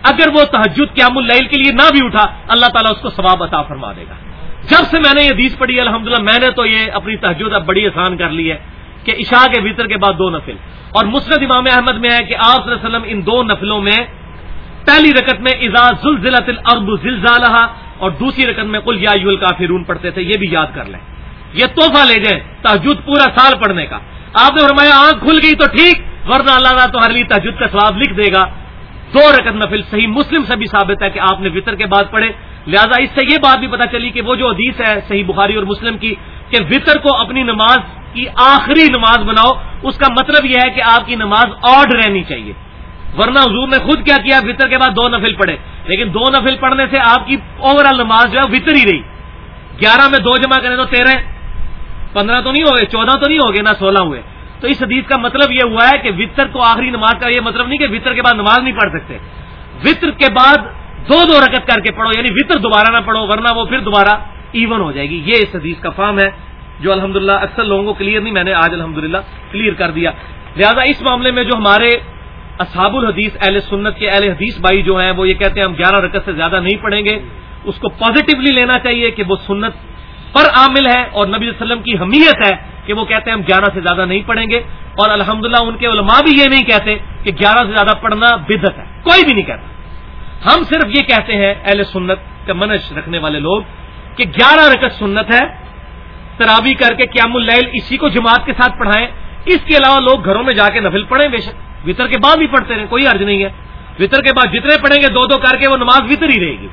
اگر وہ تحجد قیام اللیل کے لیے نہ بھی اٹھا، اللہ تعالیٰ اس کو ثواب عطا فرما دے گا۔ جب سے میں نے یہ حدیث پڑھی، الحمدللہ، میں نے تو یہ اپنی تحجد اب بڑی آسان کر لی ہے کہ عشاء کے وطر کے بعد دو نفل۔ اور مسرت امام احمد میں ہے کہ آپ صلی اللہ علیہ وسلم ان دو نفلوں میں پہلی رکت میں اعزاز زلزلت الارض زلزالہ اور دوسری رقم میں کل یا کافرون پڑھتے تھے، یہ بھی یاد کر لیں۔ یہ تحفہ لے جائیں تحجد پورا سال پڑھنے کا۔ آپ نے فرمایا آنکھ کھل گئی تو ٹھیک، ورنہ اللہ تعالیٰ تو لیے تحجد کا سواب لکھ دے گا۔ دو رکت نفل صحیح مسلم سے بھی ثابت ہے کہ آپ نے وطر کے بعد پڑھے۔ لہذا اس سے یہ بات بھی پتا چلی کہ وہ جو حدیث ہے صحیح بخاری اور مسلم کی کہ وطر کو اپنی نماز کی آخری نماز بناؤ، اس کا مطلب یہ ہے کہ آپ کی نماز آڈ رہنی چاہیے۔ ورنہ حضور نے خود کیا کیا، وطر کے بعد دو نفل پڑھے۔ لیکن دو نفل پڑھنے سے آپ کی اوور آل نماز جو ہے وطر ہی رہی۔ گیارہ میں دو جمع کریں تو تیرہ پندرہ تو نہیں ہو گئے، چودہ تو نہیں ہو گئے، نہ سولہ ہوئے۔ تو اس حدیث کا مطلب یہ ہوا ہے کہ وطر کو آخری نماز کا یہ مطلب نہیں کہ وطر کے بعد نماز نہیں پڑھ سکتے۔ وطر کے بعد دو دو رکت کر کے پڑھو یعنی وطر دوبارہ نہ پڑھو، ورنہ وہ پھر دوبارہ ایون ہو جائے گی۔ یہ اس حدیث کا فارم ہے، جو الحمدللہ اکثر لوگوں کو کلیئر نہیں، میں نے آج الحمدللہ کلیئر کر دیا۔ لہذا اس معاملے میں جو ہمارے اصحاب الحدیث، اہل سنت کے اہل حدیث بھائی جو ہیں، وہ یہ کہتے ہیں ہم گیارہ رکت سے زیادہ نہیں پڑھیں گے۔ اس کو پازیٹیولی لینا چاہیے کہ وہ سنت پر عامل ہے اور نبی علیہ وسلم کی حمیت ہے کہ وہ کہتے ہیں ہم گیارہ سے زیادہ نہیں پڑھیں گے۔ اور الحمدللہ ان کے علماء بھی یہ نہیں کہتے کہ گیارہ سے زیادہ پڑھنا بدت ہے۔ کوئی بھی نہیں کہتا۔ ہم صرف یہ کہتے ہیں اہل سنت کا منش رکھنے والے لوگ کہ گیارہ رکت سنت ہے۔ ترابی کر کے قیام اللیل اسی کو جماعت کے ساتھ پڑھائیں۔ اس کے علاوہ لوگ گھروں میں جا کے نفل پڑھیں بے شک۔ وطر کے بعد بھی پڑھتے رہے کوئی عرض نہیں ہے۔ وطر کے بعد جتنے پڑھیں گے، دو دو کر کے وہ نماز وطر ہی رہے گی۔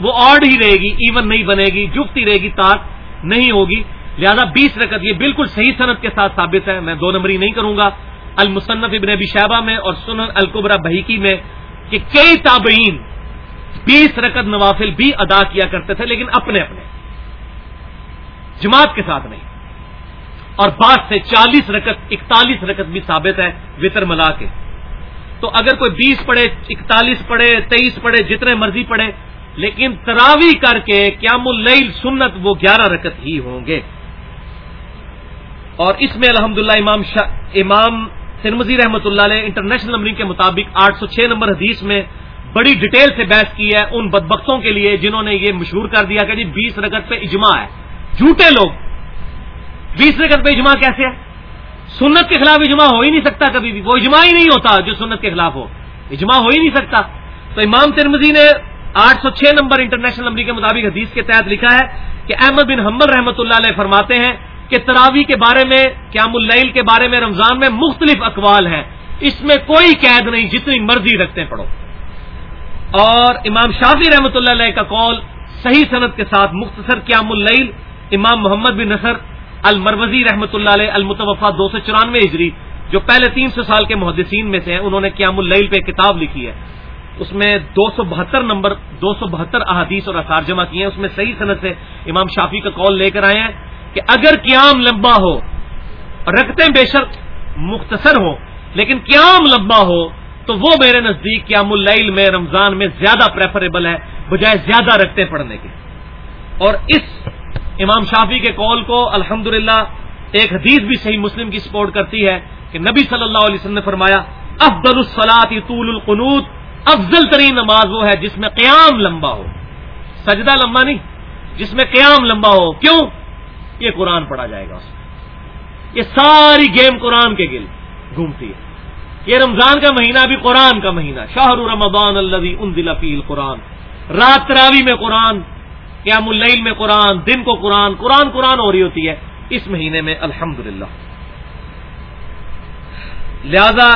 وہ آڈ ہی رہے گی ایون نہیں بنے گی، جفت ہی رہے گی، تاک نہیں ہوگی۔ لہذا بیس رکت یہ بالکل صحیح صنعت کے ساتھ ثابت ہے۔ میں دو نمبری نہیں کروں گا۔ المصنف ابن ابی شہبہ میں اور سنن القبرہ بحیکی میں کہ کئی تابعین بیس رکت نوافل بھی ادا کیا کرتے تھے، لیکن اپنے اپنے۔ جماعت کے ساتھ نہیں۔ اور بعض سے چالیس رکت، اکتالیس رکت بھی ثابت ہے وطر ملا کے۔ تو اگر کوئی بیس پڑھے اکتالیس پڑھے تیئیس پڑھے جتنے مرضی پڑھے لیکن تراوی کر کے قیام اللیل، سنت وہ گیارہ رکت ہی ہوں گے۔ اور اس میں الحمدللہ امام شا، امام ترمزی رحمۃ اللہ علیہ انٹرنیشنل نمبرنگ کے مطابق آٹھ سو چھ نمبر حدیث میں بڑی ڈیٹیل سے بحث کی ہے ان بدبختوں کے لیے جنہوں نے یہ مشہور کر دیا کہ جی بیس رگت پہ اجماع ہے۔ جھوٹے لوگ بیس رگت پہ اجماع کیسے ہے؟ سنت کے خلاف اجماع ہو ہی نہیں سکتا کبھی بھی۔ وہ اجماع ہی نہیں ہوتا جو سنت کے خلاف ہو۔ اجماع ہو ہی نہیں سکتا۔ تو امام ترمزی نے آٹھ سو چھ نمبر انٹرنیشنل نمبر کے مطابق حدیث کے تحت لکھا ہے کہ احمد بن حمل رحمۃ اللہ علیہ فرماتے ہیں کہ تراوی کے بارے میں، قیام اللیل کے بارے میں رمضان میں مختلف اقوال ہیں۔ اس میں کوئی قید نہیں، جتنی مرضی رکھتے پڑھو۔ اور امام شافی رحمۃ اللہ علیہ کا قول صحیح صنعت کے ساتھ مختصر قیام اللیل، امام محمد بن نصر المروزی رحمۃ اللہ علیہ المتوفا دو سو چورانوے ہجری، جو پہلے تین سو سال کے محدثین میں سے ہیں، انہوں نے قیام اللیل پہ کتاب لکھی ہے۔ اس میں دو سو بہتر نمبر، دو سو بہتر احادیث اور اثار جمع کیے ہیں۔ اس میں صحیح صنعت سے امام شافی کا کال لے کر آئے ہیں کہ اگر قیام لمبا ہو، رکھتے بے شک مختصر ہو، لیکن قیام لمبا ہو، تو وہ میرے نزدیک قیام اللیل میں، رمضان میں زیادہ پریفریبل ہے، بجائے زیادہ رکھتے پڑھنے کے۔ اور اس امام شافی کے کال کو الحمد ایک حدیث بھی صحیح مسلم کی سپورٹ کرتی ہے کہ نبی صلی اللہ علیہ وسلم نے فرمایا، افضل الصلاط طول القنوت، افضل ترین نماز وہ ہے جس میں قیام لمبا ہو. سجدہ لمبا نہیں، جس میں قیام لمبا ہو۔ کیوں؟ یہ قرآن پڑھا جائے گا اس میں۔ یہ ساری گیم قرآن کے گل گھومتی ہے۔ یہ رمضان کا مہینہ بھی قرآن کا مہینہ۔ شاہ رمضان اللہ ان دل افیل قرآن رات تراوی میں قرآن قیام اللیل میں قرآن، دن کو قرآن قرآن قرآن ہو رہی ہوتی ہے۔ اس مہینے میں الحمد لہذا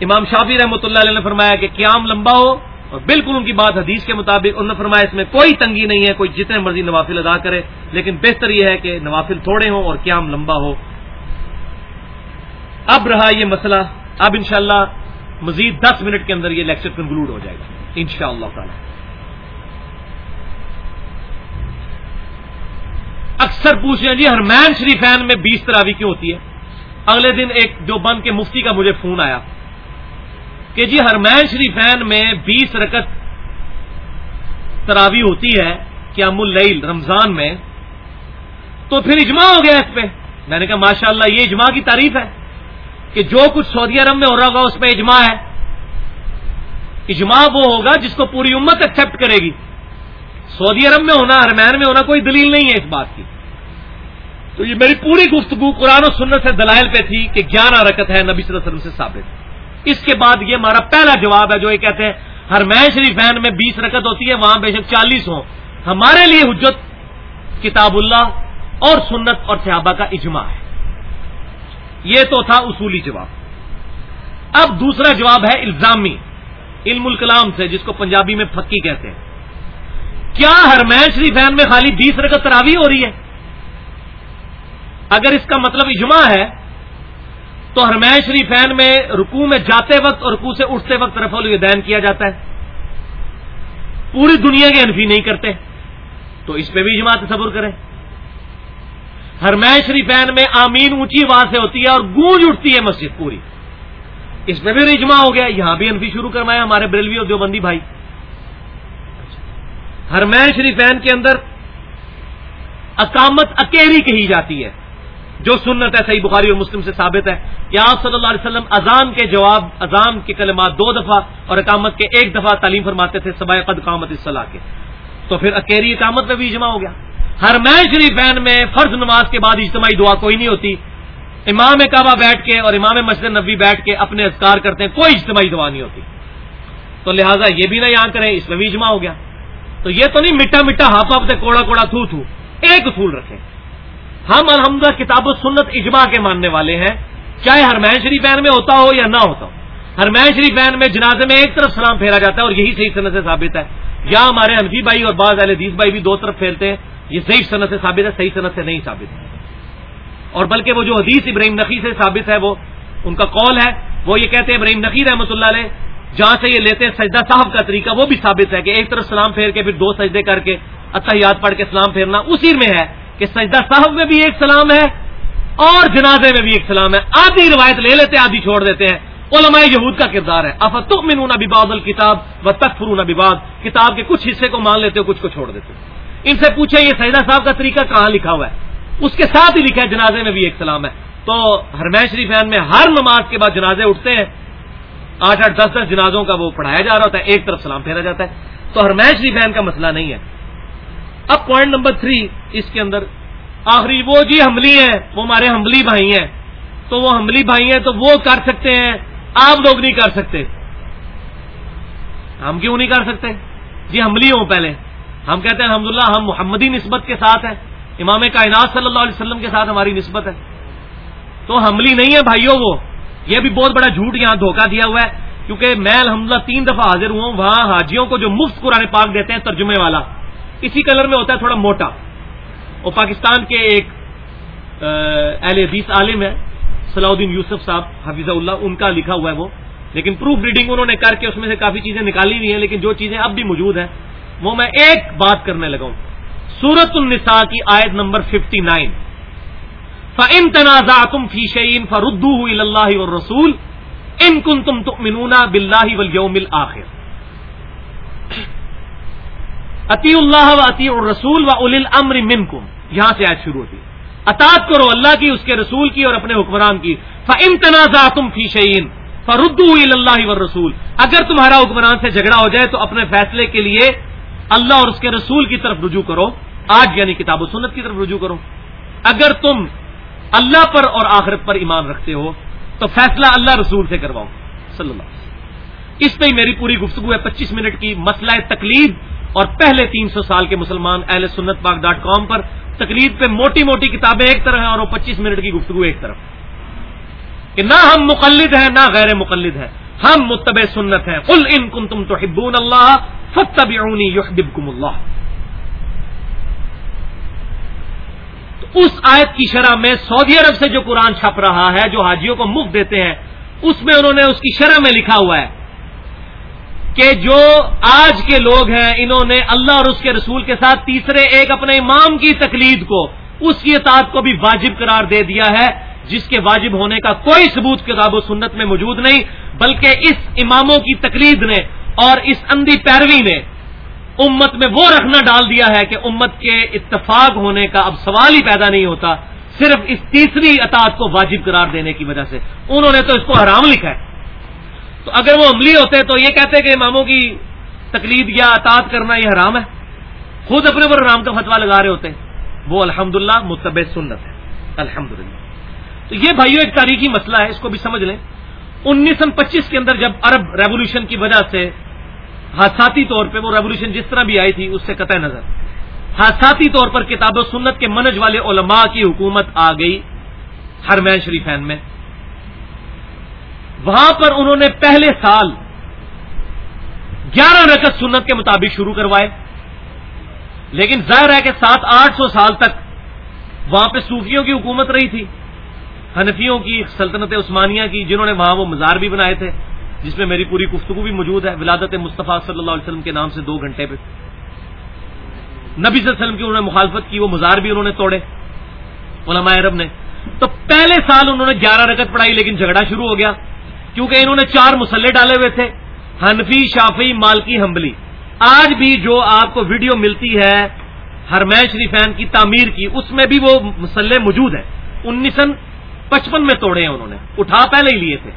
امام شافی رحمۃ اللہ علیہ نے فرمایا کہ قیام لمبا ہو اور بالکل ان کی بات حدیث کے مطابق، انہوں نے فرمایا اس میں کوئی تنگی نہیں ہے، کوئی جتنے مرضی نوافل ادا کرے، لیکن بہتر یہ ہے کہ نوافل تھوڑے ہوں اور قیام لمبا ہو۔ اب رہا یہ مسئلہ۔ اب انشاءاللہ مزید دس منٹ کے اندر یہ لیکچر کنکلوڈ ہو جائے گا۔ ان شاء اللہ تعالی اکثر پوچھیں جی ہرمین شریفین میں بیس تراوی کیوں ہوتی ہے؟ اگلے دن ایک جو بند کے مفتی کا مجھے فون آیا کہ جی ہرمین شریفین میں بیس رکت تراوی ہوتی ہے قیام اللیل رمضان میں، تو پھر اجماع ہو گیا اس پہ۔ میں نے کہا ماشاء اللہ یہ اجماع کی تعریف ہے کہ جو کچھ سعودی عرب میں ہو رہا ہوگا اس پہ اجماع ہے۔ اجماع وہ ہوگا جس کو پوری امت ایکسپٹ کرے گی۔ سعودی عرب میں ہونا ہرمین میں ہونا، کوئی دلیل نہیں ہے اس بات کی۔ تو یہ میری پوری گفتگو قرآن و سنت سے دلائل پہ تھی کہ گیارہ رکت ہے نبی صلی اللہ علیہ وسلم سے ثابت۔ اس کے بعد یہ ہمارا پہلا جواب ہے جو یہ کہتے ہیں ہر میں شریفین میں بیس رکت ہوتی ہے، وہاں بے شک چالیس ہوں۔ ہمارے لیے حجت کتاب اللہ اور سنت اور صحابہ کا اجماع ہے۔ یہ تو تھا اصولی جواب۔ اب دوسرا جواب ہے الزامی، علم الکلام سے، جس کو پنجابی میں پھکی کہتے ہیں۔ کیا ہرمین شریفین میں خالی بیس رکت تراوی ہو رہی ہے؟ اگر اس کا مطلب اجماع ہے، تو ہرمین شریفین میں رکو میں جاتے وقت اور رکو سے اٹھتے وقت رف الدین کیا جاتا ہے۔ پوری دنیا کے انفی نہیں کرتے، تو اس پہ بھی اجماع تصور کریں۔ ہرمین شریفین میں آمین اونچی آواز سے ہوتی ہے اور گونج اٹھتی ہے مسجد پوری۔ اس میں بھی اجماع ہو گیا، یہاں بھی انفی شروع کروایا ہمارے بریلوی اور دیوبندی بھائی۔ ہرمین شریفین کے اندر اقامت اکیری کہی جاتی ہے، جو سنت ہے، صحیح بخاری اور مسلم سے ثابت ہے۔ کہ آپ صلی اللہ علیہ وسلم اذان کے جواب، اذان کے کلمات دو دفعہ اور اقامت کے ایک دفعہ تعلیم فرماتے تھے سبائے قد قامت اصلاح کے۔ تو پھر اکیری اقامت میں بھی اجماع ہو گیا۔ ہر میں شریفین میں فرض نماز کے بعد اجتماعی دعا کوئی نہیں ہوتی۔ امام کعبہ بیٹھ کے اور امام مسجد نبی بیٹھ کے اپنے اذکار کرتے ہیں، کوئی اجتماعی دعا نہیں ہوتی۔ تو لہٰذا یہ بھی نہ یہاں کریں، اس میں بھی اجماع ہو گیا۔ تو یہ تو نہیں مٹا مٹا ہاپ ہاپ سے کوڑا کوڑا تھو تھو، ایک اصول رکھیں۔ ہم الحمد کتاب و سنت اجماع کے ماننے والے ہیں، چاہے ہرمین شریفین میں ہوتا ہو یا نہ ہوتا ہو۔ ہرمین شریفین میں جنازے میں ایک طرف سلام پھیرا جاتا ہے اور یہی صحیح صنعت سے ثابت ہے۔ یا ہمارے حنفی بھائی اور بعض اہل حدیث بھائی بھی دو طرف پھیلتے ہیں، یہ صحیح صنعت سے ثابت ہے، صحیح صنعت سے نہیں ثابت ہے۔ اور بلکہ وہ جو حدیث ابراہیم نقی سے ثابت ہے، وہ ان کا قول ہے۔ وہ یہ کہتے ہیں ابراہیم نقی رحمۃ اللہ علیہ جہاں سے یہ لیتے ہیں سجدہ صاحب کا طریقہ، وہ بھی ثابت ہے کہ ایک طرف سلام پھیر کے، پھر دو سجدے کر کے، اتحیات پڑھ کے سلام پھیرنا اسی میں ہے کہ سجدہ صاحب میں بھی ایک سلام ہے اور جنازے میں بھی ایک سلام ہے۔ آدھی روایت لے لیتے ہیں آدھی چھوڑ دیتے ہیں۔ علماء یہود کا کردار ہے۔ افت منون بباد الکتاب و تک فرون بباد کتاب کے کچھ حصے کو مان لیتے ہو، کچھ کو چھوڑ دیتے ہو۔ ان سے پوچھے یہ سیدہ صاحب کا طریقہ کہاں لکھا ہوا ہے؟ اس کے ساتھ ہی لکھا ہے، جنازے میں بھی ایک سلام ہے۔ تو ہرمین شریفین میں ہر نماز کے بعد جنازے اٹھتے ہیں۔ آٹھ آٹھ دس دس جنازوں کا وہ پڑھایا جا رہا ہوتا ہے، ایک طرف سلام پھیرا جاتا ہے۔ تو ہرمین جی شریفین کا مسئلہ نہیں ہے۔ اب پوائنٹ نمبر تھری اس کے اندر آخری، وہ جی حملی ہیں، وہ ہمارے حملی بھائی ہیں۔ تو وہ حملی بھائی ہیں تو وہ کر سکتے ہیں۔ آپ لوگ نہیں کر سکتے۔ ہم کیوں نہیں کر سکتے؟ جی حملی ہوں پہلے۔ ہم کہتے ہیں الحمد ہم محمدی نسبت کے ساتھ ہیں۔ امام کائنات صلی اللہ علیہ وسلم کے ساتھ ہماری نسبت ہے۔ تو حملی نہیں ہے بھائیوں وہ۔ یہ بھی بہت بڑا جھوٹ یہاں دھوکہ دیا ہوا ہے، کیونکہ میں الحمد تین دفعہ حاضر ہوا ہوں، وہاں حاجیوں کو جو مفت قرآن پاک دیتے ہیں، ترجمے والا۔ اسی کلر میں ہوتا ہے تھوڑا موٹا۔ وہ پاکستان کے ایک اہل حدیث عالم ہے صلاح الدین یوسف صاحب حفیظ اللہ، ان کا لکھا ہوا ہے وہ۔ لیکن پروف ریڈنگ انہوں نے کر کے اس میں سے کافی چیزیں نکالی ہوئی ہیں، لیکن جو چیزیں اب بھی موجود ہیں، وہ میں ایک بات کرنے لگا ہوں۔ سورت النساء کی آیت نمبر 59 نائن فن تنازع تم فی شعین فردو اللہ اور رسول ان کن تم تمنا بلّہ ولیوم آخر عطی اللہ و عطی الرسول و اول امر من کم یہاں سے آج شروع ہوتی اطاط کرو اللہ کی، اس کے رسول کی اور اپنے حکمران کی۔ فن تنازع تم فی شعین فردو اللہ و رسول اگر تمہارا حکمران سے جھگڑا ہو جائے تو اپنے فیصلے کے لیے اللہ اور اس کے رسول کی طرف رجوع کرو۔ آج یعنی کتاب و سنت کی طرف رجوع کرو۔ اگر تم اللہ پر اور آخرت پر ایمان رکھتے ہو تو فیصلہ اللہ رسول سے کرواؤ۔ صلی اللہ اس پہ میری پوری گفتگو ہے پچیس منٹ کی مسئلہ تکلیف اور پہلے تین سو سال کے مسلمان اہل سنت پاک ڈاٹ کام پر تکلیف پہ موٹی موٹی کتابیں ایک طرح ہیں اور وہ پچیس منٹ کی گفتگو ایک طرف۔ کہ نہ ہم مقلد ہیں، نہ غیر مقلد ہیں۔ ہم متبع سنت ہیں۔ کل ان کن تم تو ہبون اللہ اللہ۔ اس آیت کی شرح میں سعودی عرب سے جو قرآن چھپ رہا ہے، جو حاجیوں کو مفت دیتے ہیں، اس میں انہوں نے اس کی شرح میں لکھا ہوا ہے کہ جو آج کے لوگ ہیں، انہوں نے اللہ اور اس کے رسول کے ساتھ تیسرے ایک اپنے امام کی تقلید کو، اس کی اطاعت کو بھی واجب قرار دے دیا ہے، جس کے واجب ہونے کا کوئی ثبوت کتاب و سنت میں موجود نہیں، بلکہ اس اماموں کی تقلید نے اور اس اندھی پیروی نے امت میں وہ رکھنا ڈال دیا ہے کہ امت کے اتفاق ہونے کا اب سوال ہی پیدا نہیں ہوتا، صرف اس تیسری اطاعت کو واجب قرار دینے کی وجہ سے۔ انہوں نے تو اس کو حرام لکھا ہے۔ تو اگر وہ عملی ہوتے تو یہ کہتے کہ اماموں کی تقلید یا اطاعت کرنا یہ حرام ہے۔ خود اپنے پر حرام کا فتوا لگا رہے ہوتے وہ الحمد للہ متب سنت ہے۔ الحمد تو یہ بھائیو، ایک تاریخی مسئلہ ہے، اس کو بھی سمجھ لیں۔ انیس سو پچیس کے اندر جب عرب ریولیوشن کی وجہ سے حادثاتی طور پہ وہ ریولیوشن جس طرح بھی آئی تھی، اس سے قطع نظر۔ حادثاتی طور پر کتاب و سنت کے منج والے علماء کی حکومت آ گئی ہرمین شریفین میں۔ وہاں پر انہوں نے پہلے سال گیارہ رکت سنت کے مطابق شروع کروائے، لیکن ظاہر ہے کہ سات آٹھ سو سال تک وہاں پہ صوفیوں کی حکومت رہی تھی، حنفیوں کی، سلطنت عثمانیہ کی، جنہوں نے وہاں وہ مزار بھی بنائے تھے۔ جس میں میری پوری گفتگو بھی موجود ہے، ولادت مصطفیٰ صلی اللہ علیہ وسلم کے نام سے دو گھنٹے پہ۔ نبی صلی اللہ علیہ وسلم کی انہوں نے مخالفت کی، وہ مزار بھی انہوں نے توڑے، علماء عرب نے۔ تو پہلے سال انہوں نے گیارہ رکت پڑھائی، لیکن جھگڑا شروع ہو گیا۔ کیونکہ انہوں نے چار مسلے ڈالے ہوئے تھے، حنفی شافی مالکی ہمبلی آج بھی جو آپ کو ویڈیو ملتی ہے ہرمین شریفین کی تعمیر کی، اس میں بھی وہ مسلح موجود ہیں انیس پچپن میں توڑے ہیں انہوں نے، اٹھا پہلے ہی لیے تھے۔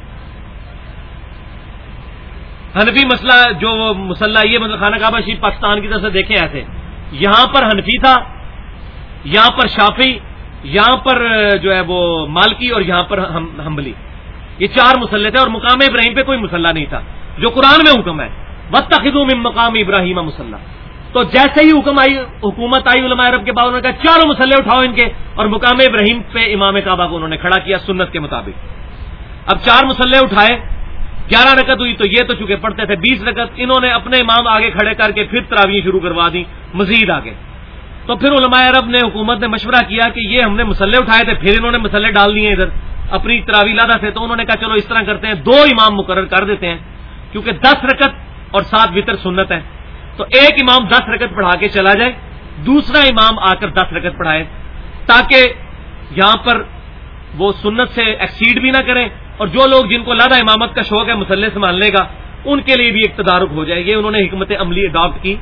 حنفی مسئلہ جو مسلح یہ مطلب خانہ کعبہ شریف پاکستان کی طرف سے دیکھیں ایسے یہاں پر حنفی تھا، یہاں پر شافی یہاں پر جو ہے وہ مالکی اور یہاں پر ہمبلی یہ چار مسلح تھے اور مقام ابراہیم پہ کوئی مسلح نہیں تھا۔ جو قرآن میں حکم ہے وط من مقام ابراہیم مسلح تو جیسے ہی حکم آئی، حکومت آئی علماء عرب کے بعد انہوں نے کہا، چاروں مسلح اٹھاؤ ان کے۔ اور مقام ابراہیم پہ امام کعبہ کو انہوں نے کھڑا کیا سنت کے مطابق۔ اب چار مسلح اٹھائے۔ گیارہ رکت ہوئی تو یہ تو چونکہ پڑھتے تھے بیس رکت انہوں نے اپنے امام آگے کھڑے کر کے پھر تراویح شروع کروا دی، مزید آگے۔ تو پھر علماء عرب نے، حکومت نے مشورہ کیا کہ یہ ہم نے مسلح اٹھائے تھے، پھر انہوں نے مسلح ڈال دیے ادھر۔ اپنی تراوی لادہ سے تو انہوں نے کہا چلو اس طرح کرتے ہیں، دو امام مقرر کر دیتے ہیں، کیونکہ دس رکت اور سات وطر سنت ہے تو ایک امام دس رکت پڑھا کے چلا جائے، دوسرا امام آ کر دس رکت پڑھائے، تاکہ یہاں پر وہ سنت سے ایکسیڈ بھی نہ کریں اور جو لوگ جن کو لادہ امامت کا شوق ہے مسلح سنبھالنے کا ان کے لیے بھی ایک تدارک ہو جائے یہ انہوں نے حکمت عملی اڈاپٹ کی۔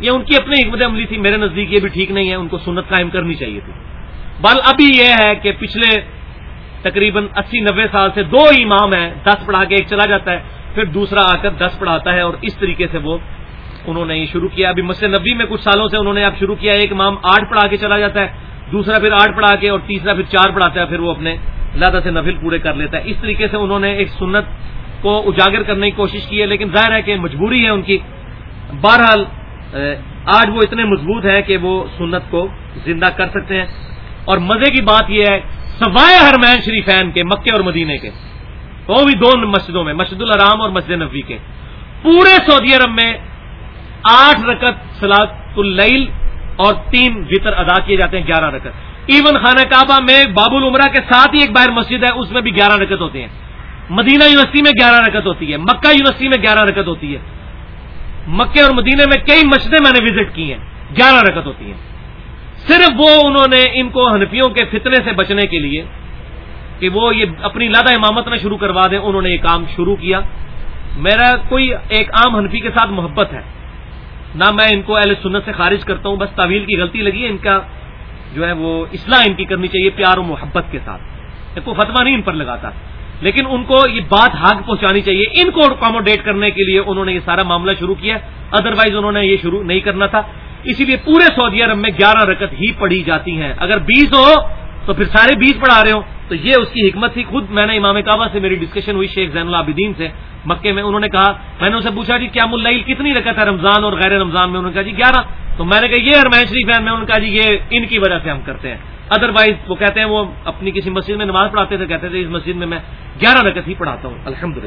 یہ ان کی اپنی حکمت عملی تھی، میرے نزدیک یہ بھی ٹھیک نہیں ہے، ان کو سنت قائم کرنی چاہیے تھی۔ بل ابھی یہ ہے کہ پچھلے تقریباً اسی نبے سال سے دو امام ہیں، دس پڑھا کے ایک چلا جاتا ہے، پھر دوسرا آ کر دس پڑھاتا ہے اور اس طریقے سے وہ انہوں نے یہ شروع کیا۔ ابھی مسجد نبی میں کچھ سالوں سے انہوں نے اب شروع کیا ایک امام آٹھ پڑھا کے چلا جاتا ہے، دوسرا پھر آٹھ پڑھا کے اور تیسرا پھر چار پڑھاتا ہے، پھر وہ اپنے لادہ سے نفل پورے کر لیتا ہے۔ اس طریقے سے انہوں نے ایک سنت کو اجاگر کرنے کی کوشش کی ہے، لیکن ظاہر ہے کہ مجبوری ہے ان کی۔ بہرحال آج وہ اتنے مضبوط ہیں کہ وہ سنت کو زندہ کر سکتے ہیں۔ اور مزے کی بات یہ ہے، سوائے ہرمین شریفین کے، مکے اور مدینے کے، وہ بھی دو مسجدوں میں، مسجد الرام اور مسجد نبی کے۔ پورے سعودی عرب میں آٹھ رکت سلاط اللیل اور تین وطر ادا کیے جاتے ہیں، گیارہ رکت ایون خانہ کعبہ میں باب العمرہ کے ساتھ ہی ایک باہر مسجد ہے، اس میں بھی گیارہ رکت ہوتے ہیں۔ مدینہ یونیورسٹی میں گیارہ رکت ہوتی ہے، مکہ یونیورسٹی میں گیارہ رکت ہوتی ہے۔ مکے اور مدینے میں کئی مسجدیں میں نے وزٹ کی ہیں، گیارہ رکت ہوتی ہیں۔ صرف وہ انہوں نے ان کو ہنفیوں کے فتنے سے بچنے کے لیے کہ وہ یہ اپنی لادہ امامت نہ شروع کروا دیں، انہوں نے یہ کام شروع کیا۔ میرا کوئی ایک عام حنفی کے ساتھ محبت ہے۔ نہ میں ان کو اہل سنت سے خارج کرتا ہوں، بس طویل کی غلطی لگی ہے، ان کا جو ہے وہ اصلاح ان کی کرنی چاہیے پیار و محبت کے ساتھ۔ کوئی فتوا نہیں ان پر لگاتا۔ لیکن ان کو یہ بات حق پہنچانی چاہیے۔ ان کو اکاموڈیٹ کرنے کے لیے انہوں نے یہ سارا معاملہ شروع کیا۔ ادروائز انہوں نے یہ شروع نہیں کرنا تھا۔ اسی لیے پورے سعودی عرب میں گیارہ رکت ہی پڑھی جاتی ہیں۔ اگر بیس ہو تو پھر سارے بیس پڑھا رہے ہو تو یہ اس کی حکمت تھی۔ خود میں نے امام کعبہ سے میری ڈسکشن ہوئی، شیخ زین العابدین سے مکے میں۔ انہوں نے کہا، میں نے اسے پوچھا جی کیا مل کتنی رکت ہے رمضان اور غیر رمضان میں؟ انہوں نے کہا جی گیارہ۔ تو میں نے کہا، یہ ارمین شریف ہے میں ان کا کہا جی یہ ان کی وجہ سے ہم کرتے ہیں۔ ادر وائز وہ کہتے ہیں وہ اپنی کسی مسجد میں نماز پڑھاتے تھے، کہتے تھے اس مسجد میں میں گیارہ رکت ہی پڑھاتا ہوں۔ الحمد